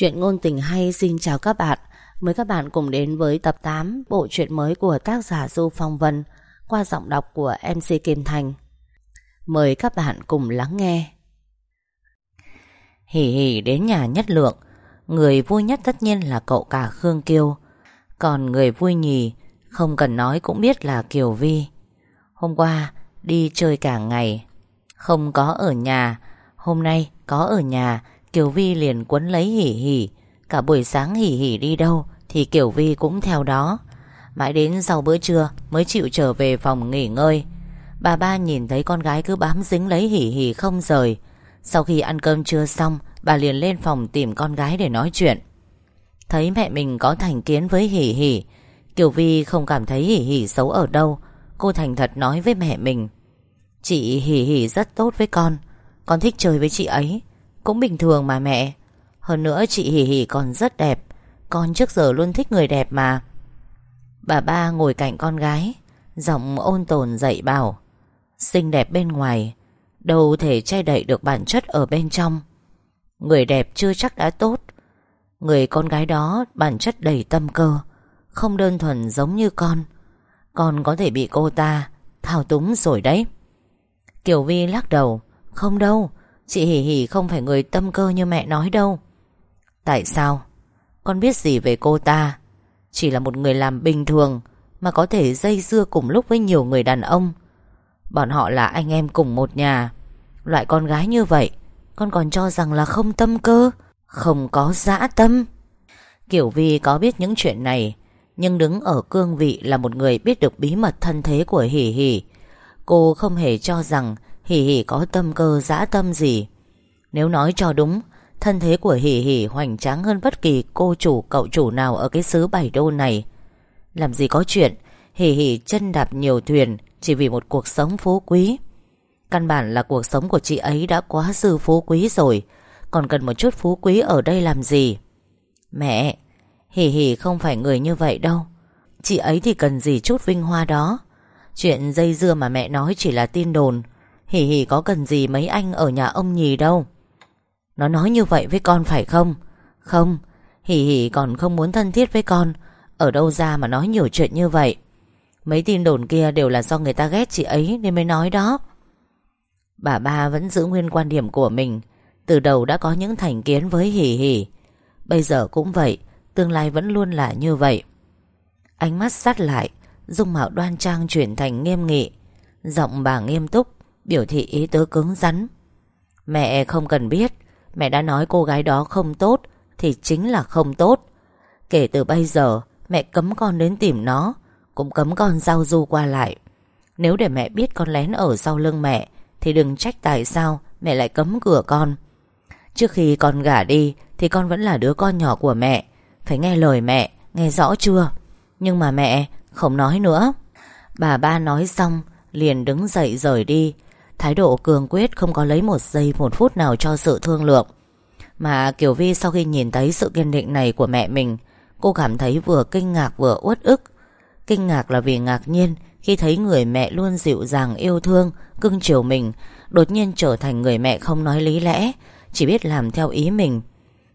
Chuyện ngôn tình hay, xin chào các bạn. Mời các bạn cùng đến với tập 8 Bộ truyện mới của tác giả Du Phong Vân, Qua giọng đọc của MC Kim Thành. Mời các bạn cùng lắng nghe. Hỉ hỉ đến nhà nhất lượng. Người vui nhất tất nhiên là cậu cả Khương Kiêu. Còn người vui nhì, Không cần nói cũng biết là Kiều Vi. Hôm qua, đi chơi cả ngày. Không có ở nhà. Hôm nay có ở nhà Kiều Vi liền quấn lấy hỉ hỉ Cả buổi sáng hỉ hỉ đi đâu Thì Kiều Vi cũng theo đó. Mãi đến sau bữa trưa Mới chịu trở về phòng nghỉ ngơi. Bà ba nhìn thấy con gái cứ bám dính lấy hỉ hỉ không rời. Sau khi ăn cơm trưa xong, Bà liền lên phòng tìm con gái để nói chuyện. Thấy mẹ mình có thành kiến với hỉ hỉ Kiều Vi không cảm thấy hỉ hỉ xấu ở đâu. Cô thành thật nói với mẹ mình, Chị hỉ hỉ rất tốt với con. Con thích chơi với chị ấy cũng bình thường mà mẹ. Hơn nữa chị Hỉ Hỉ còn rất đẹp. Con trước giờ luôn thích người đẹp mà. Bà ba ngồi cạnh con gái, Giọng ôn tồn dạy bảo. Xinh đẹp bên ngoài, Đâu thể che đậy được bản chất ở bên trong. Người đẹp chưa chắc đã tốt. Người con gái đó bản chất đầy tâm cơ, Không đơn thuần giống như con. Con có thể bị cô ta Thao túng rồi đấy. Kiều Vi lắc đầu, Không đâu Chị Hỉ Hỉ không phải người tâm cơ như mẹ nói đâu. Tại sao? Con biết gì về cô ta? Chỉ là một người làm bình thường Mà có thể dây dưa cùng lúc với nhiều người đàn ông. Bọn họ là anh em cùng một nhà. Loại con gái như vậy, Con còn cho rằng là không tâm cơ, Không có dã tâm. Kiểu Vi có biết những chuyện này, Nhưng đứng ở cương vị là một người biết được bí mật thân thế của Hỉ Hỉ Cô không hề cho rằng Hỷ hỷ có tâm cơ, dã tâm gì? Nếu nói cho đúng, Thân thế của hỷ hỷ hoành tráng hơn bất kỳ cô chủ, cậu chủ nào ở cái xứ bảy đô này. Làm gì có chuyện Hỷ hỷ chân đạp nhiều thuyền Chỉ vì một cuộc sống phú quý. Căn bản là cuộc sống của chị ấy đã quá dư phú quý rồi, Còn cần một chút phú quý ở đây làm gì? Mẹ Hỷ hỷ không phải người như vậy đâu. Chị ấy thì cần gì chút vinh hoa đó? Chuyện dây dưa mà mẹ nói chỉ là tin đồn Hỉ hỉ có cần gì mấy anh ở nhà ông nhì đâu. Nó nói như vậy với con phải không? Không. Hỉ hỉ còn không muốn thân thiết với con. Ở đâu ra mà nói nhiều chuyện như vậy? Mấy tin đồn kia đều là do người ta ghét chị ấy Nên mới nói đó. Bà ba vẫn giữ nguyên quan điểm của mình. Từ đầu đã có những thành kiến với hỉ hỉ Bây giờ cũng vậy, Tương lai vẫn luôn là như vậy. Ánh mắt sát lại, Dung mạo đoan trang chuyển thành nghiêm nghị. Giọng bà nghiêm túc. Biểu thị ý tứ cứng rắn. Mẹ không cần biết, Mẹ đã nói cô gái đó không tốt Thì chính là không tốt. Kể từ bây giờ, mẹ cấm con đến tìm nó, Cũng cấm con giao du qua lại. Nếu để mẹ biết con lén ở sau lưng mẹ, Thì đừng trách tại sao Mẹ lại cấm cửa con. Trước khi con gả đi, Thì con vẫn là đứa con nhỏ của mẹ. Phải nghe lời mẹ, Nghe rõ chưa? Nhưng mà mẹ, không nói nữa. Bà ba nói xong, Liền đứng dậy rời đi. Thái độ cường quyết không có lấy một giây, một phút nào cho sự thương lượng. Mà Kiều Vi sau khi nhìn thấy sự kiên định này của mẹ mình, Cô cảm thấy vừa kinh ngạc vừa uất ức. Kinh ngạc là vì ngạc nhiên Khi thấy người mẹ luôn dịu dàng yêu thương, Cưng chiều mình, Đột nhiên trở thành người mẹ không nói lý lẽ, Chỉ biết làm theo ý mình.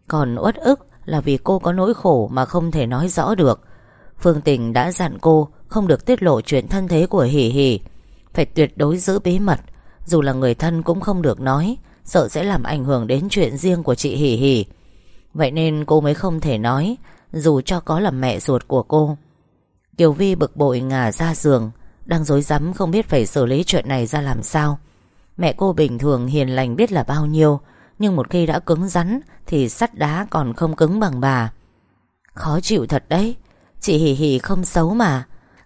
Còn uất ức là vì cô có nỗi khổ Mà không thể nói rõ được. Phương Tình đã dặn cô Không được tiết lộ chuyện thân thế của Hỷ Hỷ, Phải tuyệt đối giữ bí mật dù là người thân cũng không được nói, Sợ sẽ làm ảnh hưởng đến chuyện riêng của chị Hỷ Hỷ. Vậy nên cô mới không thể nói, Dù cho có là mẹ ruột của cô. Kiều Vi bực bội ngả ra giường, Đang dối rắm không biết phải xử lý chuyện này ra làm sao. Mẹ cô bình thường hiền lành biết là bao nhiêu, Nhưng một khi đã cứng rắn Thì sắt đá còn không cứng bằng bà. Khó chịu thật đấy, Chị Hỷ Hỷ không xấu mà.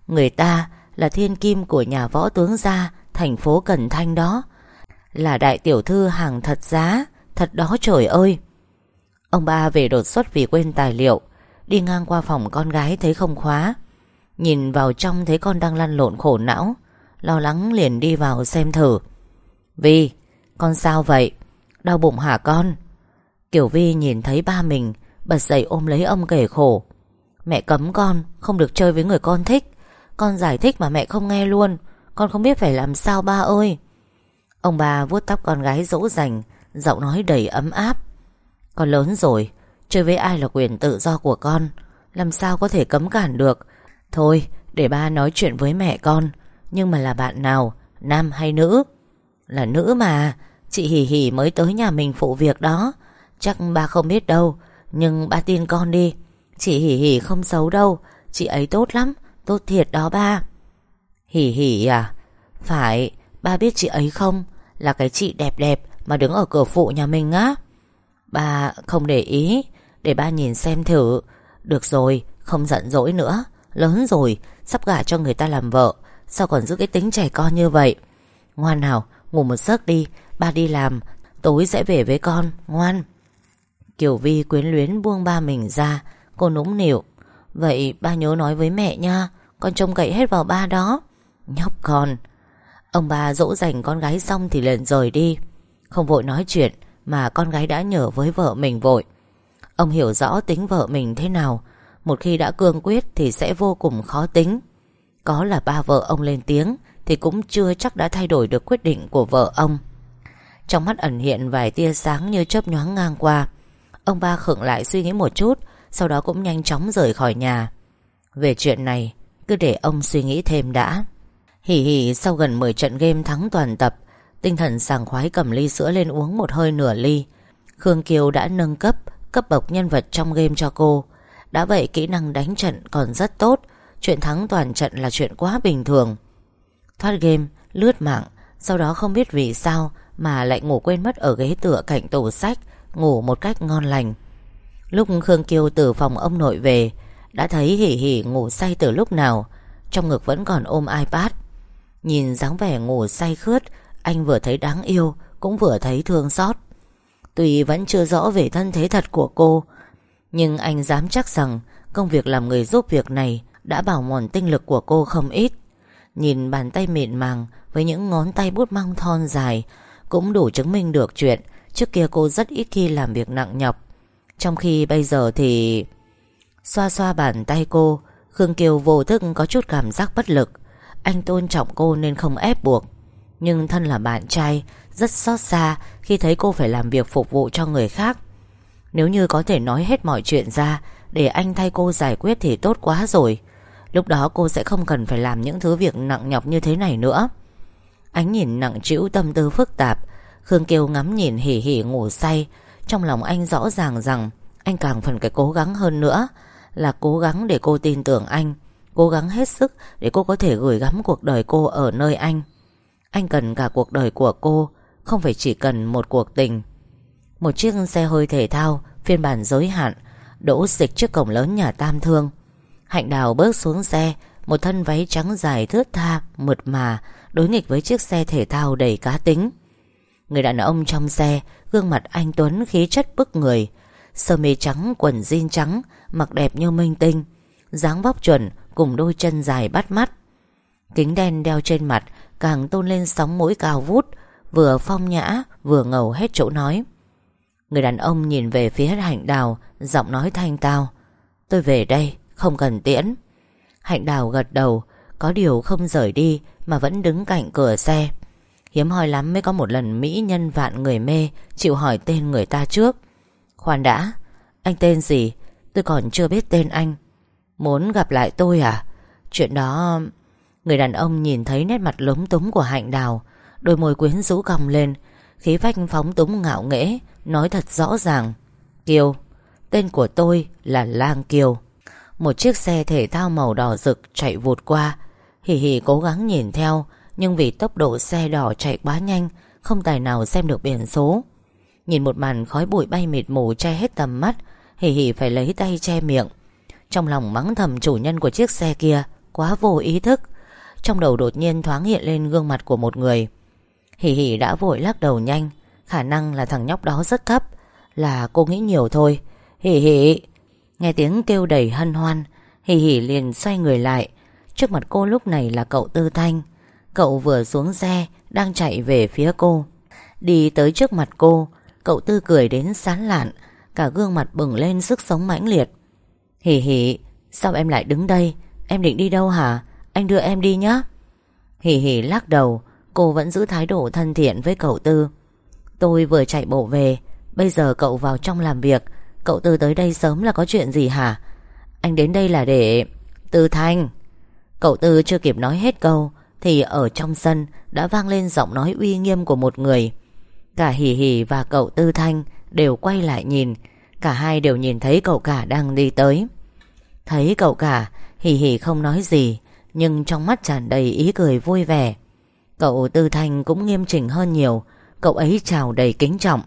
Người ta là thiên kim của nhà võ tướng gia Thành phố Cần Thanh đó. Là đại tiểu thư hàng thật giá, Thật đó trời ơi. Ông ba về đột xuất vì quên tài liệu, Đi ngang qua phòng con gái thấy không khóa. Nhìn vào trong thấy con đang lăn lộn khổ não, Lo lắng liền đi vào xem thử. Vi, Con sao vậy? Đau bụng hả con? Kiểu Vi nhìn thấy ba mình, Bật dậy ôm lấy ông kể khổ. Mẹ cấm con, Không được chơi với người con thích. Con giải thích mà mẹ không nghe luôn con không biết phải làm sao ba ơi. Ông bà vuốt tóc con gái dỗ dành, Giọng nói đầy ấm áp. Con lớn rồi, Chơi với ai là quyền tự do của con, Làm sao có thể cấm cản được. Thôi, để ba nói chuyện với mẹ con, Nhưng mà là bạn nào, Nam hay nữ? Là nữ mà, Chị Hỉ Hỉ mới tới nhà mình phụ việc đó. Chắc ba không biết đâu, Nhưng ba tin con đi. Chị Hỉ Hỉ không xấu đâu, Chị ấy tốt lắm, Tốt thiệt đó ba. Hỉ Hỉ à? Phải, Ba biết chị ấy không? Là cái chị đẹp đẹp Mà đứng ở cửa phụ nhà mình á. Ba không để ý, Để ba nhìn xem thử. Được rồi, Không giận dỗi nữa. Lớn rồi, Sắp gả cho người ta làm vợ. Sao còn giữ cái tính trẻ con như vậy? Ngoan nào, Ngủ một giấc đi. Ba đi làm, Tối sẽ về với con. Ngoan. Kiều Vi quyến luyến buông ba mình ra. Cô nũng nịu. Vậy ba nhớ nói với mẹ nha. Con trông cậy hết vào ba đó. Nhóc con. Ông ba dỗ dành con gái xong thì liền rời đi. Không vội nói chuyện Mà con gái đã nhờ với vợ mình vội. Ông hiểu rõ tính vợ mình thế nào. Một khi đã cương quyết Thì sẽ vô cùng khó tính. Có là ba vợ ông lên tiếng Thì cũng chưa chắc đã thay đổi được quyết định của vợ ông. Trong mắt ẩn hiện vài tia sáng như chớp nhoáng ngang qua, Ông ba khựng lại suy nghĩ một chút, Sau đó cũng nhanh chóng rời khỏi nhà. Về chuyện này, Cứ để ông suy nghĩ thêm đã. Hỉ hỉ sau gần 10 trận game thắng toàn tập, Tinh thần sảng khoái cầm ly sữa lên uống một hơi nửa ly. Khương Kiều đã nâng cấp Cấp bậc nhân vật trong game cho cô. Đã vậy, kỹ năng đánh trận còn rất tốt, Chuyện thắng toàn trận là chuyện quá bình thường. Thoát game, Lướt mạng, Sau đó không biết vì sao Mà lại ngủ quên mất ở ghế tựa cạnh tủ sách, Ngủ một cách ngon lành. Lúc Khương Kiều từ phòng ông nội về, Đã thấy hỉ hỉ ngủ say từ lúc nào, Trong ngực vẫn còn ôm iPad. Nhìn dáng vẻ ngủ say khướt, Anh vừa thấy đáng yêu, Cũng vừa thấy thương xót. Tuy vẫn chưa rõ về thân thế thật của cô, Nhưng anh dám chắc rằng Công việc làm người giúp việc này Đã bảo mòn tinh lực của cô không ít. Nhìn bàn tay mịn màng Với những ngón tay bút măng thon dài Cũng đủ chứng minh được chuyện Trước kia cô rất ít khi làm việc nặng nhọc. Trong khi bây giờ thì Xoa xoa bàn tay cô, Khương Kiều vô thức có chút cảm giác bất lực. Anh tôn trọng cô nên không ép buộc. Nhưng thân là bạn trai, Rất xót xa Khi thấy cô phải làm việc phục vụ cho người khác. Nếu như có thể nói hết mọi chuyện ra, Để anh thay cô giải quyết thì tốt quá rồi. Lúc đó cô sẽ không cần phải làm những thứ việc nặng nhọc như thế này nữa. Ánh nhìn nặng trĩu, tâm tư phức tạp. Khương Kiều ngắm nhìn hỉ hỉ ngủ say. Trong lòng anh rõ ràng rằng Anh càng phần phải cố gắng hơn nữa, Là cố gắng để cô tin tưởng anh. Cố gắng hết sức để cô có thể gửi gắm cuộc đời cô ở nơi anh. Anh cần cả cuộc đời của cô, Không phải chỉ cần một cuộc tình. Một chiếc xe hơi thể thao, Phiên bản giới hạn, Đỗ dịch trước cổng lớn nhà Tam Thương. Hạnh Đào bước xuống xe, Một thân váy trắng dài thướt tha, Mượt mà, Đối nghịch với chiếc xe thể thao đầy cá tính. Người đàn ông trong xe, Gương mặt anh Tuấn khí chất bức người, Sơ mi trắng, quần jean trắng, Mặc đẹp như minh tinh, dáng vóc chuẩn cùng đôi chân dài bắt mắt. Kính đen đeo trên mặt Càng tôn lên sóng mũi cao vút, Vừa phong nhã, vừa ngầu hết chỗ nói. Người đàn ông nhìn về phía hạnh đào, Giọng nói thanh tao. Tôi về đây, không cần tiễn. Hạnh đào gật đầu, Có điều không rời đi Mà vẫn đứng cạnh cửa xe. Hiếm hoi lắm mới có một lần Mỹ nhân vạn người mê Chịu hỏi tên người ta trước. Khoan đã, Anh tên gì? Tôi còn chưa biết tên anh. Muốn gặp lại tôi à? Chuyện đó, Người đàn ông nhìn thấy nét mặt lúng túng của hạnh đào, Đôi môi quyến rũ cong lên, Khí phách phóng túng ngạo nghễ, Nói thật rõ ràng. Kiều, Tên của tôi là Lang Kiều. Một chiếc xe thể thao màu đỏ rực chạy vụt qua. Hì hì cố gắng nhìn theo, Nhưng vì tốc độ xe đỏ chạy quá nhanh, Không tài nào xem được biển số. Nhìn một màn khói bụi bay mịt mù che hết tầm mắt, Hì hì phải lấy tay che miệng. Trong lòng mắng thầm chủ nhân của chiếc xe kia, Quá vô ý thức. Trong đầu đột nhiên thoáng hiện lên gương mặt của một người. Hỉ hỉ đã vội lắc đầu nhanh, Khả năng là thằng nhóc đó rất cấp Là cô nghĩ nhiều thôi. Hỉ hỉ, Nghe tiếng kêu đầy hân hoan, Hỉ hỉ liền xoay người lại. Trước mặt cô lúc này là cậu Tư Thanh. Cậu vừa xuống xe, Đang chạy về phía cô. Đi tới trước mặt cô, Cậu Tư cười đến sán lạn, Cả gương mặt bừng lên sức sống mãnh liệt. Hỉ hỉ Sao em lại đứng đây? Em định đi đâu hả? Anh đưa em đi nhé Hỉ hỉ lắc đầu, Cô vẫn giữ thái độ thân thiện với cậu Tư. Tôi vừa chạy bộ về, Bây giờ cậu vào trong làm việc. Cậu Tư tới đây sớm là có chuyện gì hả? Anh đến đây là để Tư Thanh. Cậu Tư chưa kịp nói hết câu, Thì ở trong sân đã vang lên giọng nói uy nghiêm của một người. Cả Hỉ Hỉ và cậu Tư Thanh Đều quay lại nhìn. Cả hai đều nhìn thấy cậu cả đang đi tới. Thấy cậu cả Hỉ Hỉ không nói gì, Nhưng trong mắt tràn đầy ý cười vui vẻ. Cậu Tư Thanh cũng nghiêm chỉnh hơn nhiều, Cậu ấy chào đầy kính trọng.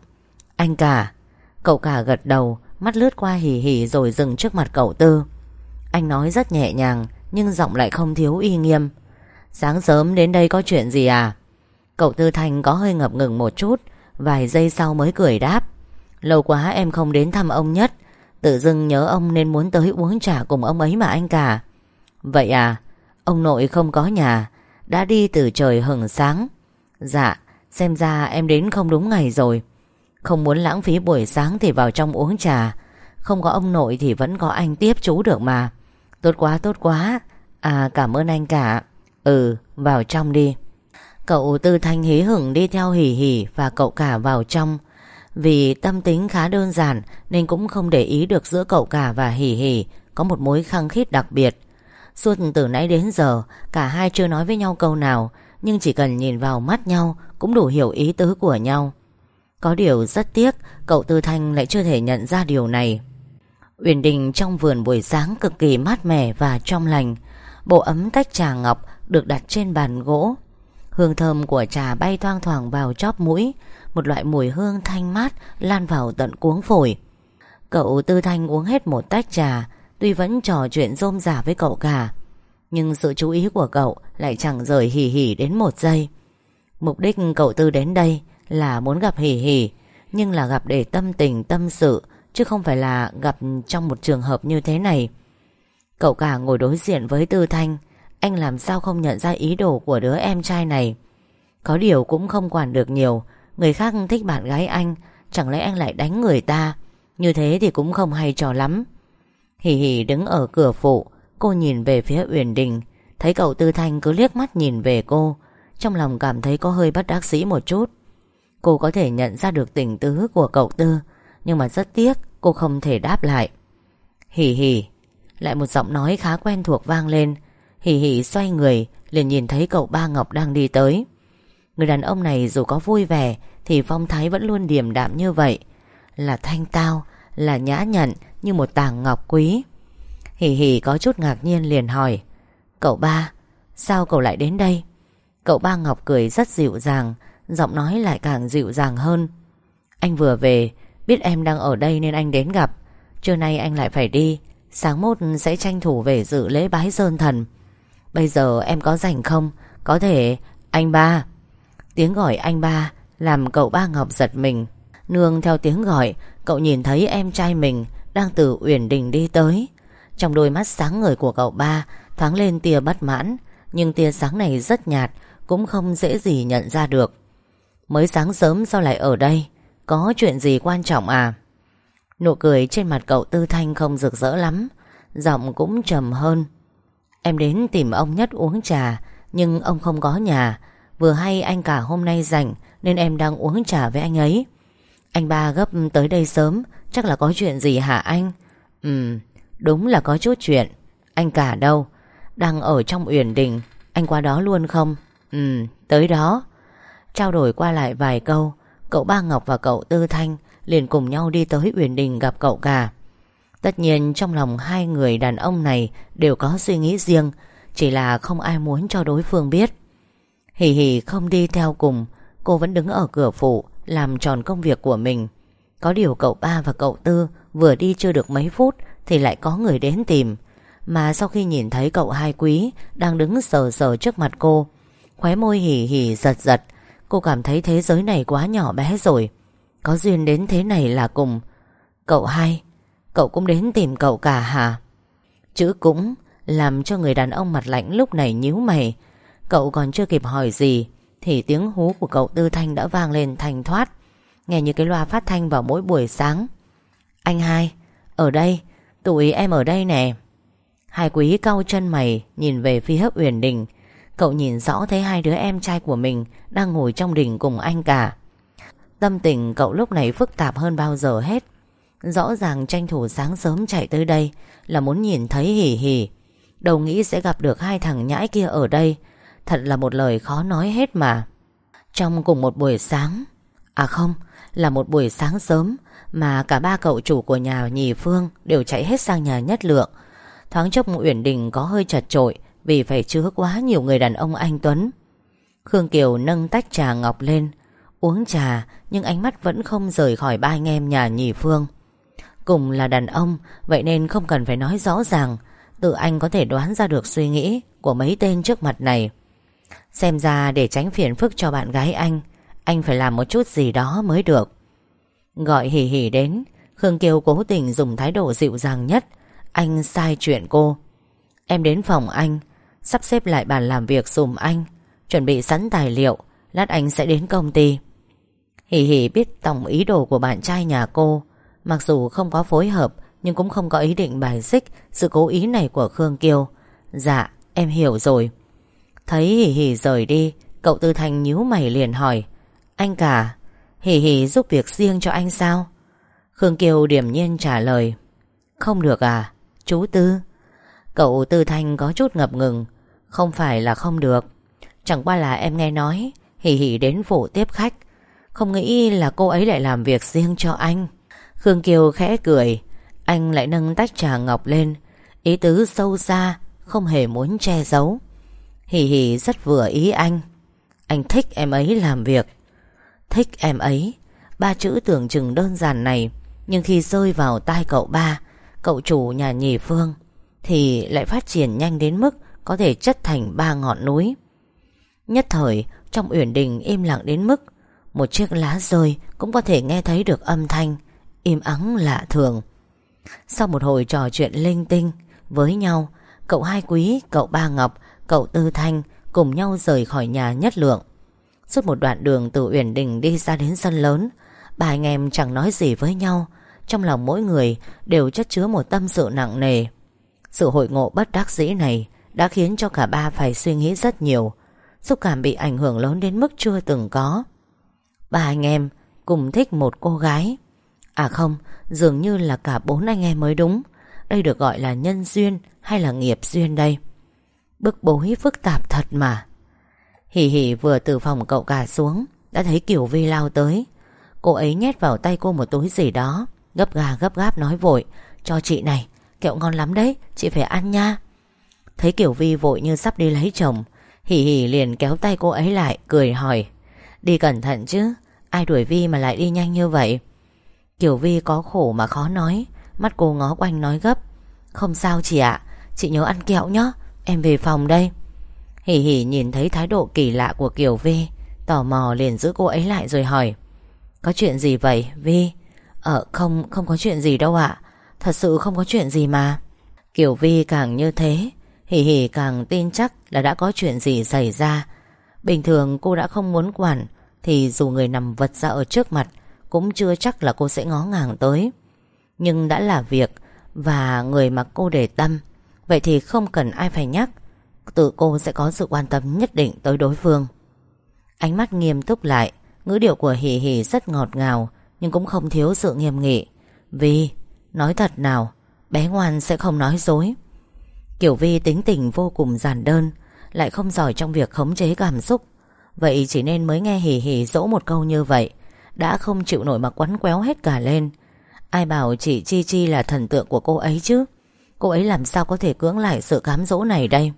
Anh cả, Cậu cả gật đầu, Mắt lướt qua hỉ hỉ rồi dừng trước mặt cậu Tư. Anh nói rất nhẹ nhàng, Nhưng giọng lại không thiếu uy nghiêm. Sáng sớm đến đây có chuyện gì à? Cậu Tư Thanh có hơi ngập ngừng một chút, Vài giây sau mới cười đáp. Lâu quá em không đến thăm ông nhất. Tự dưng nhớ ông nên muốn tới uống trà cùng ông ấy mà anh cả. Vậy à Ông nội không có nhà, Đã đi từ trời hừng sáng. Dạ Xem ra em đến không đúng ngày rồi. Không muốn lãng phí buổi sáng thì vào trong uống trà. Không có ông nội thì vẫn có anh tiếp chú được mà. Tốt quá tốt quá. À cảm ơn anh cả. Ừ vào trong đi. Cậu Tư Thanh hí hửng đi theo hỉ hỉ Và cậu cả vào trong. Vì tâm tính khá đơn giản, Nên cũng không để ý được giữa cậu cả và hỉ hỉ Có một mối khăng khít đặc biệt. Suốt từ nãy đến giờ, Cả hai chưa nói với nhau câu nào, Nhưng chỉ cần nhìn vào mắt nhau Cũng đủ hiểu ý tứ của nhau. Có điều rất tiếc, Cậu Tư Thanh lại chưa thể nhận ra điều này. Uyển Đình trong vườn buổi sáng Cực kỳ mát mẻ và trong lành. Bộ ấm tách trà ngọc Được đặt trên bàn gỗ. Hương thơm của trà bay thoang thoảng vào chóp mũi một loại mùi hương thanh mát Lan vào tận cuống phổi. Cậu Tư Thanh uống hết một tách trà, Tuy vẫn trò chuyện rôm rả với cậu cả, Nhưng sự chú ý của cậu Lại chẳng rời hỉ hỉ đến một giây. Mục đích cậu Tư đến đây Là muốn gặp hỉ hỉ Nhưng là gặp để tâm tình, tâm sự, Chứ không phải là gặp trong một trường hợp như thế này. Cậu cả ngồi đối diện với Tư Thanh, Anh làm sao không nhận ra ý đồ của đứa em trai này? Có điều cũng không quản được nhiều Người khác thích bạn gái anh, Chẳng lẽ anh lại đánh người ta? Như thế thì cũng không hay trò lắm. Hỉ hỉ đứng ở cửa phụ, Cô nhìn về phía Uyển Đình. Thấy cậu Tư Thanh cứ liếc mắt nhìn về cô, Trong lòng cảm thấy có hơi bất đắc sĩ một chút. Cô có thể nhận ra được tình tứ của cậu Tư, Nhưng mà rất tiếc Cô không thể đáp lại. Hỉ hỉ Lại một giọng nói khá quen thuộc vang lên. Hỉ hỉ xoay người, liền nhìn thấy cậu Ba Ngọc đang đi tới. Người đàn ông này dù có vui vẻ Thì phong thái vẫn luôn điềm đạm như vậy. Là thanh tao, Là nhã nhặn như một tàng ngọc quý. Hỉ hỉ có chút ngạc nhiên liền hỏi, Cậu ba, Sao cậu lại đến đây? Cậu ba Ngọc cười rất dịu dàng, Giọng nói lại càng dịu dàng hơn. Anh vừa về, Biết em đang ở đây nên anh đến gặp. Trưa nay anh lại phải đi, Sáng mốt sẽ tranh thủ về dự lễ bái sơn thần. Bây giờ em có rảnh không? Có thể, Anh ba. Tiếng gọi anh ba Làm cậu ba Ngọc giật mình. Nương theo tiếng gọi, Cậu nhìn thấy em trai mình Đang từ Uyển Đình đi tới. Trong đôi mắt sáng ngời của cậu ba, Thoáng lên tia bất mãn, Nhưng tia sáng này rất nhạt, Cũng không dễ gì nhận ra được. Mới sáng sớm sao lại ở đây? Có chuyện gì quan trọng à? Nụ cười trên mặt cậu Tư Thanh không rực rỡ lắm, Giọng cũng trầm hơn. Em đến tìm ông Nhất uống trà, Nhưng ông không có nhà Vừa hay anh cả hôm nay rảnh, Nên em đang uống trà với anh ấy. Anh ba gấp tới đây sớm, Chắc là có chuyện gì hả anh? Ừ đúng là có chút chuyện. Anh cả đâu? Đang ở trong Uyển Đình, Anh qua đó luôn không? Ừ tới đó. Trao đổi qua lại vài câu, Cậu Ba Ngọc và cậu Tư Thanh liền cùng nhau đi tới Uyển Đình gặp cậu cả. Tất nhiên trong lòng hai người đàn ông này Đều có suy nghĩ riêng, Chỉ là không ai muốn cho đối phương biết hì hì không đi theo cùng, Cô vẫn đứng ở cửa phụ Làm tròn công việc của mình. Có điều cậu ba và cậu tư Vừa đi chưa được mấy phút Thì lại có người đến tìm. Mà sau khi nhìn thấy cậu hai quý Đang đứng sờ sờ trước mặt cô, Khóe môi hì hì giật giật. Cô cảm thấy thế giới này quá nhỏ bé rồi. Có duyên đến thế này là cùng. Cậu hai, Cậu cũng đến tìm cậu cả hả? Chữ cũng Làm cho người đàn ông mặt lạnh lúc này nhíu mày. Cậu còn chưa kịp hỏi gì, Thì tiếng hú của cậu Tư Thanh đã vang lên thành thoát. Nghe như cái loa phát thanh vào mỗi buổi sáng. Anh hai, Ở đây, Tụi em ở đây nè. Hai quý cau chân mày Nhìn về phía Uyển Đình. Cậu nhìn rõ thấy hai đứa em trai của mình Đang ngồi trong đình cùng anh cả. Tâm tình cậu lúc này phức tạp hơn bao giờ hết. Rõ ràng tranh thủ sáng sớm chạy tới đây Là muốn nhìn thấy hỉ hỉ. Đầu nghĩ sẽ gặp được hai thằng nhãi kia ở đây. Thật là một lời khó nói hết mà. Trong cùng một buổi sáng À không, Là một buổi sáng sớm Mà cả ba cậu chủ của nhà nhì Phương Đều chạy hết sang nhà nhất lượng. Thoáng chốc Uyển Đình có hơi chật trội Vì phải chứa quá nhiều người đàn ông anh Tuấn. Khương Kiều nâng tách trà ngọc lên, Uống trà Nhưng ánh mắt vẫn không rời khỏi ba anh em nhà nhì Phương. Cùng là đàn ông, Vậy nên không cần phải nói rõ ràng, Tự anh có thể đoán ra được suy nghĩ Của mấy tên trước mặt này. Xem ra để tránh phiền phức cho bạn gái anh Anh phải làm một chút gì đó mới được. Gọi hỉ hỉ đến, Khương Kiều cố tình dùng thái độ dịu dàng nhất. Anh sai chuyện cô. Em đến phòng anh, Sắp xếp lại bàn làm việc dùm anh, Chuẩn bị sẵn tài liệu, Lát anh sẽ đến công ty. Hỉ hỉ biết tổng ý đồ của bạn trai nhà cô. Mặc dù không có phối hợp, Nhưng cũng không có ý định bài xích Sự cố ý này của Khương Kiều Dạ em hiểu rồi. Thấy hỉ hỉ rời đi, Cậu Tư Thành nhíu mày liền hỏi, Anh cả Hỉ hỉ giúp việc riêng cho anh sao? Khương Kiều điểm nhiên trả lời, Không được à Chú Tư. Cậu Tư Thanh có chút ngập ngừng, Không phải là không được, Chẳng qua là em nghe nói Hỉ hỉ đến phủ tiếp khách, Không nghĩ là cô ấy lại làm việc riêng cho anh. Khương Kiều khẽ cười, Anh lại nâng tách trà ngọc lên, Ý tứ sâu xa, Không hề muốn che giấu. Hỉ hỉ rất vừa ý anh. Anh thích em ấy làm việc. Thích em ấy. Ba chữ tưởng chừng đơn giản này Nhưng khi rơi vào tai cậu ba Cậu chủ nhà nhì phương Thì lại phát triển nhanh đến mức Có thể chất thành ba ngọn núi. Nhất thời Trong uyển đình im lặng đến mức Một chiếc lá rơi Cũng có thể nghe thấy được âm thanh Im ắng lạ thường. Sau một hồi trò chuyện linh tinh Với nhau Cậu hai quý, cậu ba ngọc Cậu tư thanh cùng nhau rời khỏi nhà nhất lượng. Suốt một đoạn đường từ Uyển Đình đi ra đến sân lớn Ba anh em chẳng nói gì với nhau Trong lòng mỗi người đều chất chứa một tâm sự nặng nề. Sự hội ngộ bất đắc dĩ này Đã khiến cho cả ba phải suy nghĩ rất nhiều Xúc cảm bị ảnh hưởng lớn đến mức chưa từng có. Ba anh em cùng thích một cô gái. À không, dường như là cả bốn anh em mới đúng. Đây được gọi là nhân duyên hay là nghiệp duyên đây? Bức bối phức tạp thật mà. Hỉ hỉ vừa từ phòng cậu cả xuống Đã thấy Kiều Vi lao tới. Cô ấy nhét vào tay cô một túi gì đó Gấp gà gấp gáp nói vội Cho chị này, kẹo ngon lắm đấy Chị phải ăn nha. Thấy Kiều Vi vội như sắp đi lấy chồng Hỉ hỉ liền kéo tay cô ấy lại Cười hỏi Đi cẩn thận chứ Ai đuổi Vi mà lại đi nhanh như vậy? Kiều Vi có khổ mà khó nói Mắt cô ngó quanh nói gấp Không sao chị ạ Chị nhớ ăn kẹo nhé Em về phòng đây. Hỉ hỉ nhìn thấy thái độ kỳ lạ của Kiều Vi, Tò mò liền giữ cô ấy lại rồi hỏi. Có chuyện gì vậy, Vi? Ờ không không có chuyện gì đâu ạ. Thật sự không có chuyện gì mà. Kiều Vi càng như thế, Hỉ hỉ càng tin chắc là đã có chuyện gì xảy ra. Bình thường cô đã không muốn quản, Thì dù người nằm vật ra ở trước mặt, Cũng chưa chắc là cô sẽ ngó ngàng tới. Nhưng đã là việc, Và người mà cô để tâm Vậy thì không cần ai phải nhắc. Tự cô sẽ có sự quan tâm nhất định tới đối phương. Ánh mắt nghiêm túc lại, Ngữ điệu của Hỷ Hỷ rất ngọt ngào, Nhưng cũng không thiếu sự nghiêm nghị. Vì, Nói thật nào, Bé ngoan sẽ không nói dối. Kiểu Vi tính tình vô cùng giản đơn, Lại không giỏi trong việc khống chế cảm xúc. Vậy chỉ nên mới nghe Hỷ Hỷ dỗ một câu như vậy, Đã không chịu nổi mà quấn quéo hết cả lên. Ai bảo chị Chi Chi là thần tượng của cô ấy chứ? Cô ấy làm sao có thể cưỡng lại sự cám dỗ này đây?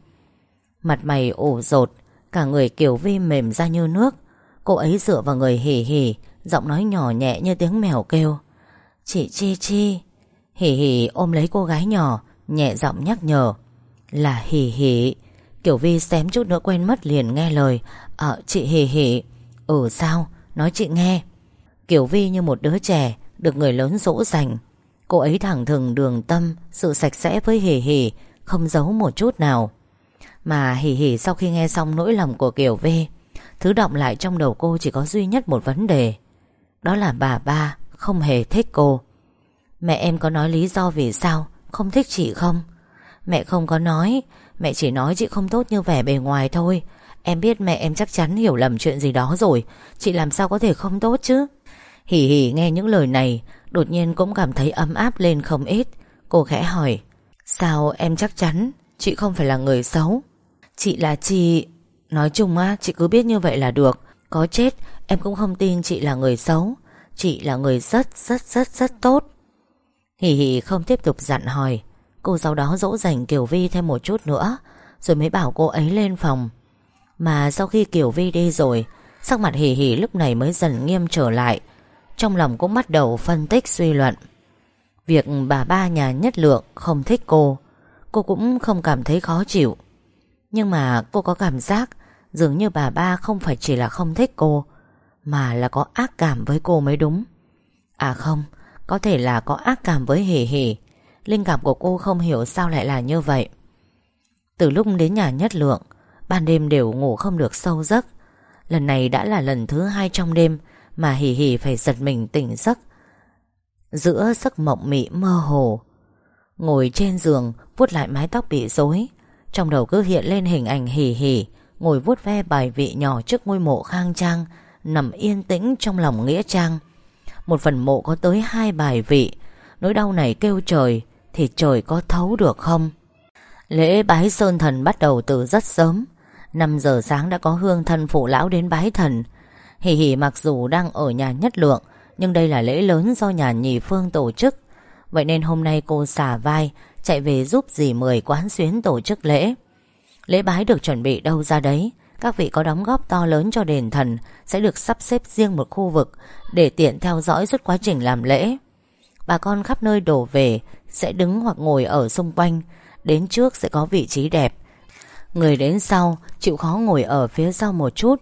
Mặt mày ổ rột, Cả người kiểu vi mềm ra như nước. Cô ấy dựa vào người hỉ hỉ Giọng nói nhỏ nhẹ như tiếng mèo kêu. Chị Chi Chi. Hỉ hỉ ôm lấy cô gái nhỏ, Nhẹ giọng nhắc nhở. Là hỉ hỉ Kiểu Vi xém chút nữa quên mất liền nghe lời. Ờ chị hỉ hỉ Ừ sao? Nói chị nghe. Kiểu Vi như một đứa trẻ, Được người lớn dỗ dành. Cô ấy thẳng thừng đường tâm, Sự sạch sẽ với hề hề Không giấu một chút nào. Mà hề hề sau khi nghe xong nỗi lòng của Kiều V Thứ động lại trong đầu cô chỉ có duy nhất một vấn đề. Đó là bà ba Không hề thích cô. Mẹ em có nói lý do vì sao, Không thích chị không? Mẹ không có nói, Mẹ chỉ nói chị không tốt như vẻ bề ngoài thôi. Em biết mẹ em chắc chắn hiểu lầm chuyện gì đó rồi, Chị làm sao có thể không tốt chứ? Hỉ hỉ nghe những lời này Đột nhiên cũng cảm thấy ấm áp lên không ít. Cô khẽ hỏi, Sao em chắc chắn Chị không phải là người xấu? Chị là chị Nói chung á, chị cứ biết như vậy là được. Có chết, em cũng không tin chị là người xấu. Chị là người rất rất rất rất tốt. Hì hì không tiếp tục dặn hỏi. Cô sau đó dỗ dành Kiều Vi thêm một chút nữa, Rồi mới bảo cô ấy lên phòng. Mà sau khi Kiều Vi đi rồi, Sắc mặt hì hì lúc này mới dần nghiêm trở lại. Trong lòng cũng bắt đầu phân tích suy luận. Việc bà ba nhà nhất lượng không thích cô Cô cũng không cảm thấy khó chịu. Nhưng mà cô có cảm giác Dường như bà ba không phải chỉ là không thích cô, Mà là có ác cảm với cô mới đúng. À không, Có thể là có ác cảm với Hỉ Hỉ. Linh cảm của cô không hiểu sao lại là như vậy. Từ lúc đến nhà nhất lượng, Ban đêm đều ngủ không được sâu giấc. Lần này đã là lần thứ hai trong đêm mà hỉ hỉ phải giật mình tỉnh giấc. Giữa giấc mộng mị mơ hồ, Ngồi trên giường, vuốt lại mái tóc bị rối. Trong đầu cứ hiện lên hình ảnh hỉ hỉ Ngồi vuốt ve bài vị nhỏ trước ngôi mộ khang trang, Nằm yên tĩnh trong lòng nghĩa trang. Một phần mộ có tới hai bài vị. Nỗi đau này kêu trời, Thì trời có thấu được không? Lễ bái sơn thần bắt đầu từ rất sớm. 5 giờ sáng đã có hương thân phụ lão đến bái thần. Hỉ hỉ mặc dù đang ở nhà nhất lượng, Nhưng đây là lễ lớn do nhà nhì phương tổ chức. Vậy nên hôm nay cô xả vai, Chạy về giúp dì Mười quán xuyến tổ chức lễ. Lễ bái được chuẩn bị đâu ra đấy, Các vị có đóng góp to lớn cho đền thần Sẽ được sắp xếp riêng một khu vực Để tiện theo dõi suốt quá trình làm lễ. Bà con khắp nơi đổ về Sẽ đứng hoặc ngồi ở xung quanh, Đến trước sẽ có vị trí đẹp. Người đến sau chịu khó ngồi ở phía sau một chút.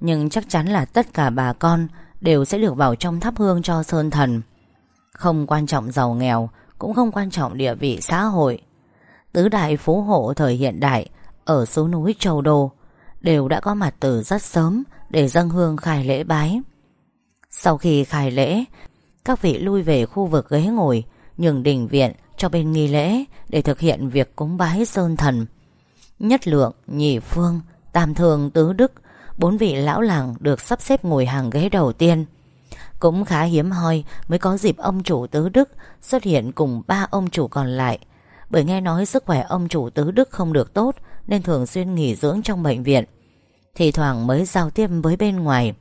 Nhưng chắc chắn là tất cả bà con Đều sẽ được vào trong thắp hương cho Sơn Thần. Không quan trọng giàu nghèo Cũng không quan trọng địa vị xã hội. Tứ đại phú hộ thời hiện đại Ở số núi Châu Đô Đều đã có mặt từ rất sớm Để dâng hương khai lễ bái. Sau khi khai lễ Các vị lui về khu vực ghế ngồi Nhường đình viện cho bên nghi lễ Để thực hiện việc cúng bái Sơn Thần. Nhất lượng, nhị phương, tam thường, tứ đức Bốn vị lão làng được sắp xếp ngồi hàng ghế đầu tiên. Cũng khá hiếm hoi mới có dịp ông chủ tứ đức xuất hiện cùng ba ông chủ còn lại. Bởi nghe nói sức khỏe ông chủ tứ đức không được tốt, Nên thường xuyên nghỉ dưỡng trong bệnh viện. Thì thoảng mới giao tiếp với bên ngoài.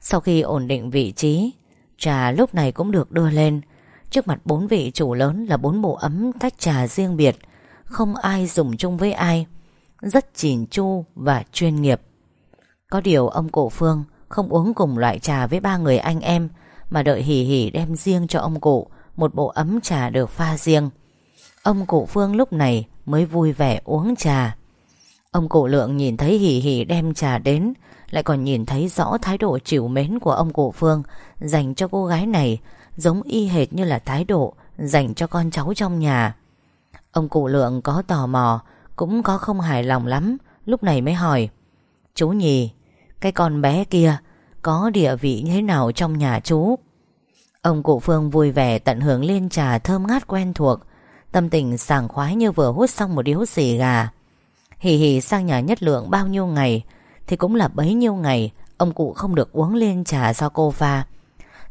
Sau khi ổn định vị trí, Trà lúc này cũng được đưa lên. Trước mặt bốn vị chủ lớn là bốn bộ ấm tách trà riêng biệt. Không ai dùng chung với ai. Rất chỉn chu và chuyên nghiệp. Có điều ông cổ phương Không uống cùng loại trà với ba người anh em, Mà đợi hỉ hỉ đem riêng cho ông cụ Một bộ ấm trà được pha riêng. Ông cụ phương lúc này Mới vui vẻ uống trà. Ông cụ lượng nhìn thấy hỉ hỉ đem trà đến, Lại còn nhìn thấy rõ thái độ chịu mến của ông cụ phương Dành cho cô gái này, Giống y hệt như là thái độ Dành cho con cháu trong nhà. Ông cụ lượng có tò mò, Cũng có không hài lòng lắm, Lúc này mới hỏi, Chú nhì cái con bé kia Có địa vị như thế nào trong nhà chú? Ông cụ Phương vui vẻ tận hưởng liên trà thơm ngát quen thuộc. Tâm tình sảng khoái như vừa hút xong một điếu xì gà. Hì hì sang nhà nhất lượng bao nhiêu ngày, Thì cũng là bấy nhiêu ngày Ông cụ không được uống liên trà do cô pha.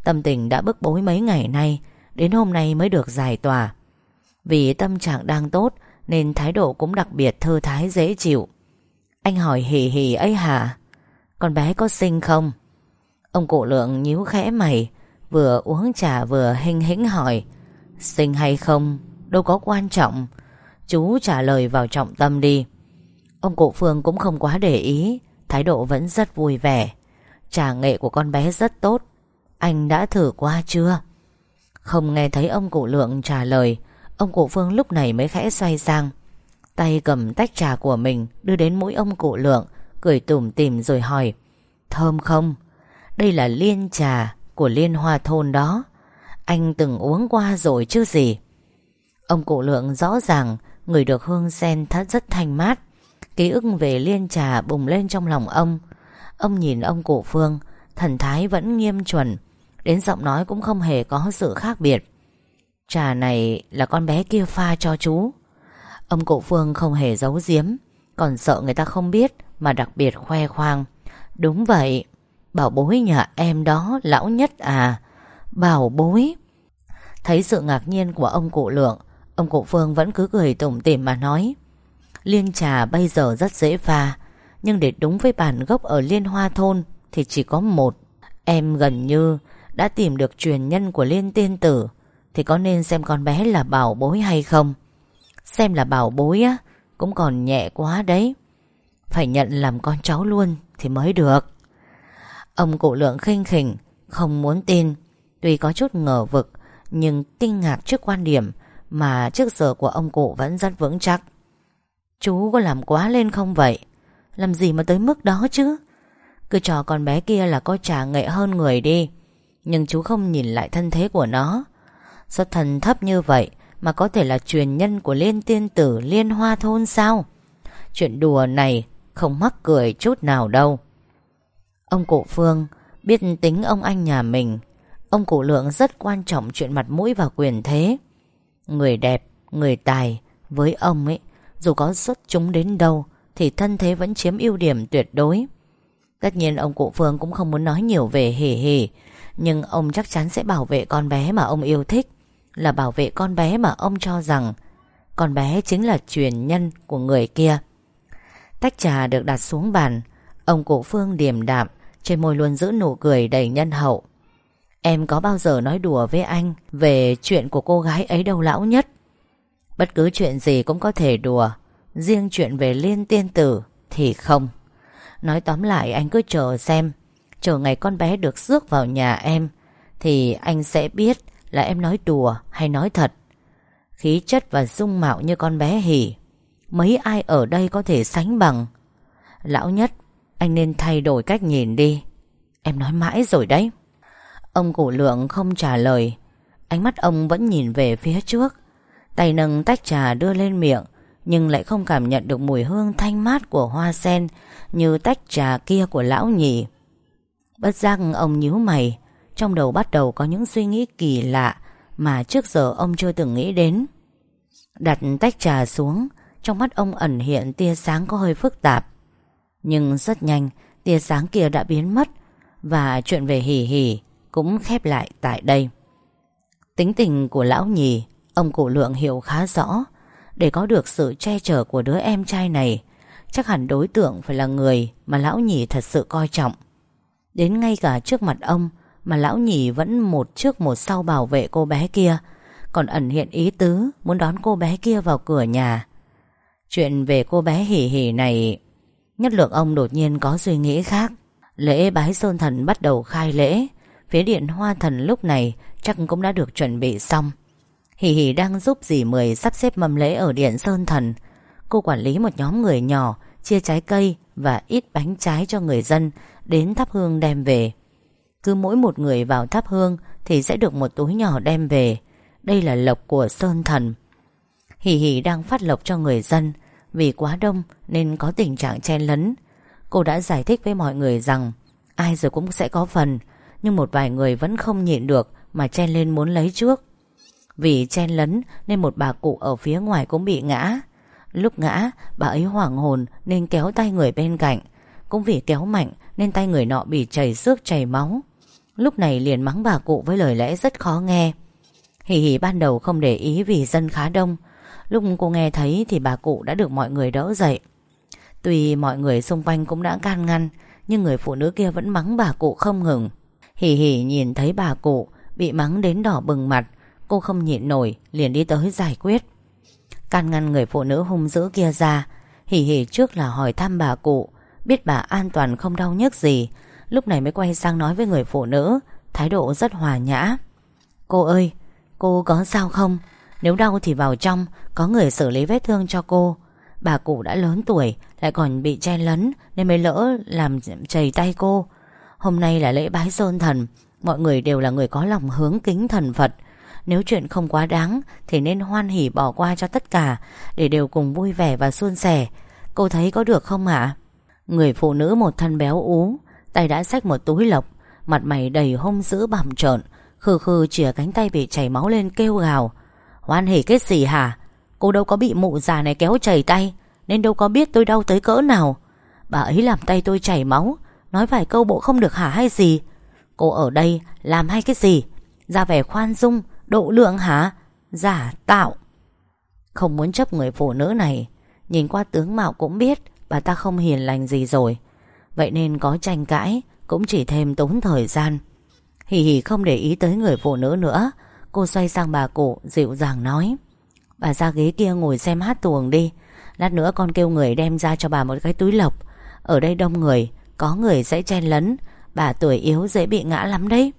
Tâm tình đã bức bối mấy ngày nay, Đến hôm nay mới được giải tỏa. Vì tâm trạng đang tốt, Nên thái độ cũng đặc biệt thư thái dễ chịu. Anh hỏi hì hì ấy hả? Con bé có xinh không? Ông cụ lượng nhíu khẽ mày, Vừa uống trà vừa hình hĩnh hỏi, Xinh hay không? Đâu có quan trọng. Chú trả lời vào trọng tâm đi. Ông cụ Phương cũng không quá để ý, Thái độ vẫn rất vui vẻ. Trà nghệ của con bé rất tốt. Anh đã thử qua chưa? Không nghe thấy ông cụ lượng trả lời, Ông cụ Phương lúc này mới khẽ xoay sang. Tay cầm tách trà của mình, Đưa đến mũi ông cụ lượng Cười tủm tìm rồi hỏi, Thơm không? Đây là liên trà của liên hoa thôn đó. Anh từng uống qua rồi chứ gì? Ông cụ lượng rõ ràng, Người được hương sen thắt rất thanh mát. Ký ức về liên trà bùng lên trong lòng ông. Ông nhìn ông cụ Phương, Thần thái vẫn nghiêm chuẩn, Đến giọng nói cũng không hề có sự khác biệt. Trà này là con bé kia pha cho chú. Ông cụ Phương không hề giấu giếm, Còn sợ người ta không biết mà đặc biệt khoe khoang. Đúng vậy, Bảo bối nhà em đó lão nhất à. Bảo bối. Thấy sự ngạc nhiên của ông cụ Lượng, Ông cụ Phương vẫn cứ cười tủm tỉm mà nói, Liên trà bây giờ rất dễ pha, Nhưng để đúng với bản gốc ở Liên Hoa Thôn Thì chỉ có một. Em gần như đã tìm được truyền nhân của Liên Tiên Tử, Thì có nên xem con bé là bảo bối hay không? Xem là bảo bối á, Cũng còn nhẹ quá đấy. Phải nhận làm con cháu luôn Thì mới được. Ông cụ lượng khinh khỉnh, Không muốn tin. Tuy có chút ngờ vực, Nhưng kinh ngạc trước quan điểm Mà trước giờ của ông cụ vẫn rất vững chắc. Chú có làm quá lên không vậy? Làm gì mà tới mức đó chứ? Cứ cho con bé kia là có trả nghệ hơn người đi. Nhưng chú không nhìn lại thân thế của nó. Xuất thần thấp như vậy Mà có thể là truyền nhân của liên tiên tử, Liên Hoa Thôn sao? Chuyện đùa này không mắc cười chút nào đâu. Ông cụ Phương Biết tính ông anh nhà mình. Ông cụ Lượng rất quan trọng chuyện mặt mũi và quyền thế. Người đẹp, người tài Với ông ấy Dù có xuất chúng đến đâu Thì thân thế vẫn chiếm ưu điểm tuyệt đối. Tất nhiên ông cụ Phương cũng không muốn nói nhiều về hỉ hỉ Nhưng ông chắc chắn sẽ bảo vệ con bé mà ông yêu thích Là bảo vệ con bé mà ông cho rằng Con bé chính là truyền nhân của người kia. Tách trà được đặt xuống bàn. Ông cụ Phương điềm đạm, Trên môi luôn giữ nụ cười đầy nhân hậu. Em có bao giờ nói đùa với anh Về chuyện của cô gái ấy đâu lão nhất? Bất cứ chuyện gì cũng có thể đùa. Riêng chuyện về liên tiên tử Thì không. Nói tóm lại, anh cứ chờ xem. Chờ ngày con bé được rước vào nhà em, Thì anh sẽ biết Là em nói đùa hay nói thật. Khí chất và dung mạo như con bé hỉ. Mấy ai ở đây có thể sánh bằng? Lão nhất, Anh nên thay đổi cách nhìn đi. Em nói mãi rồi đấy. Ông cụ lượng không trả lời. Ánh mắt ông vẫn nhìn về phía trước. Tay nâng tách trà đưa lên miệng, Nhưng lại không cảm nhận được mùi hương thanh mát của hoa sen Như tách trà kia của lão nhỉ. Bất giác ông nhíu mày, Trong đầu bắt đầu có những suy nghĩ kỳ lạ Mà trước giờ ông chưa từng nghĩ đến. Đặt tách trà xuống trong mắt ông ẩn hiện tia sáng có hơi phức tạp. Nhưng rất nhanh, Tia sáng kia đã biến mất Và chuyện về hỉ hỉ Cũng khép lại tại đây. Tính tình của lão nhì, Ông cụ lượng hiểu khá rõ. Để có được sự che chở của đứa em trai này, Chắc hẳn đối tượng phải là người Mà lão nhì thật sự coi trọng. Đến ngay cả trước mặt ông Mà lão nhì vẫn một trước một sau bảo vệ cô bé kia, Còn ẩn hiện ý tứ Muốn đón cô bé kia vào cửa nhà. Chuyện về cô bé hỉ hỉ này Nhất lượng ông đột nhiên có suy nghĩ khác Lễ bái sơn thần bắt đầu khai lễ Phía điện hoa thần lúc này Chắc cũng đã được chuẩn bị xong Hỉ Hỉ đang giúp dì Mười sắp xếp mâm lễ ở Điện Sơn Thần. Cô quản lý một nhóm người nhỏ, chia trái cây và ít bánh trái cho người dân đến thắp hương đem về. Cứ mỗi một người vào thắp hương thì sẽ được một túi nhỏ đem về. Đây là lộc của Sơn Thần. Hỉ Hỉ đang phát lộc cho người dân. Vì quá đông nên có tình trạng chen lấn. Cô đã giải thích với mọi người rằng ai rồi cũng sẽ có phần. Nhưng một vài người vẫn không nhịn được mà chen lên muốn lấy trước. Vì chen lấn nên một bà cụ ở phía ngoài cũng bị ngã Lúc ngã, bà ấy hoảng hồn nên kéo tay người bên cạnh Cũng vì kéo mạnh nên tay người nọ bị chảy xước chảy máu Lúc này liền mắng bà cụ với lời lẽ rất khó nghe Hì hì ban đầu không để ý vì dân khá đông Lúc cô nghe thấy thì bà cụ đã được mọi người đỡ dậy. Tuy mọi người xung quanh cũng đã can ngăn, Nhưng người phụ nữ kia vẫn mắng bà cụ không ngừng. Hì hì nhìn thấy bà cụ Bị mắng đến đỏ bừng mặt, Cô không nhịn nổi, liền đi tới giải quyết. Can ngăn người phụ nữ hung dữ kia ra Hỉ hỉ trước là hỏi thăm bà cụ, Biết bà an toàn không đau nhức gì, Lúc này mới quay sang nói với người phụ nữ, Thái độ rất hòa nhã. Cô ơi, Cô có sao không? Nếu đau thì vào trong, Có người xử lý vết thương cho cô. Bà cụ đã lớn tuổi, Lại còn bị che lấn, Nên mới lỡ làm chảy tay cô. Hôm nay là lễ bái sơn thần, Mọi người đều là người có lòng hướng kính thần Phật. Nếu chuyện không quá đáng, Thì nên hoan hỉ bỏ qua cho tất cả, Để đều cùng vui vẻ và suôn sẻ. Cô thấy có được không ạ? Người phụ nữ một thân béo ú, Tay đã xách một túi lộc, Mặt mày đầy hung dữ bầm trợn, Khư khư chìa cánh tay bị chảy máu lên kêu gào. Hoan hỉ cái gì hả? Cô đâu có bị mụ già này kéo chảy tay, Nên đâu có biết tôi đau tới cỡ nào. Bà ấy làm tay tôi chảy máu, Nói vài câu bộ không được hả hay gì? Cô ở đây làm hay cái gì? Ra vẻ khoan dung, Độ lượng hả? Giả tạo. Không muốn chấp người phụ nữ này. Nhìn qua tướng mạo cũng biết, Bà ta không hiền lành gì rồi. Vậy nên có tranh cãi, Cũng chỉ thêm tốn thời gian. Hì hì không để ý tới người phụ nữ nữa Cô xoay sang bà cụ, dịu dàng nói. Bà ra ghế kia ngồi xem hát tuồng đi. Lát nữa con kêu người đem ra cho bà một cái túi lộc Ở đây đông người, Có người sẽ chen lấn. Bà tuổi yếu dễ bị ngã lắm đấy.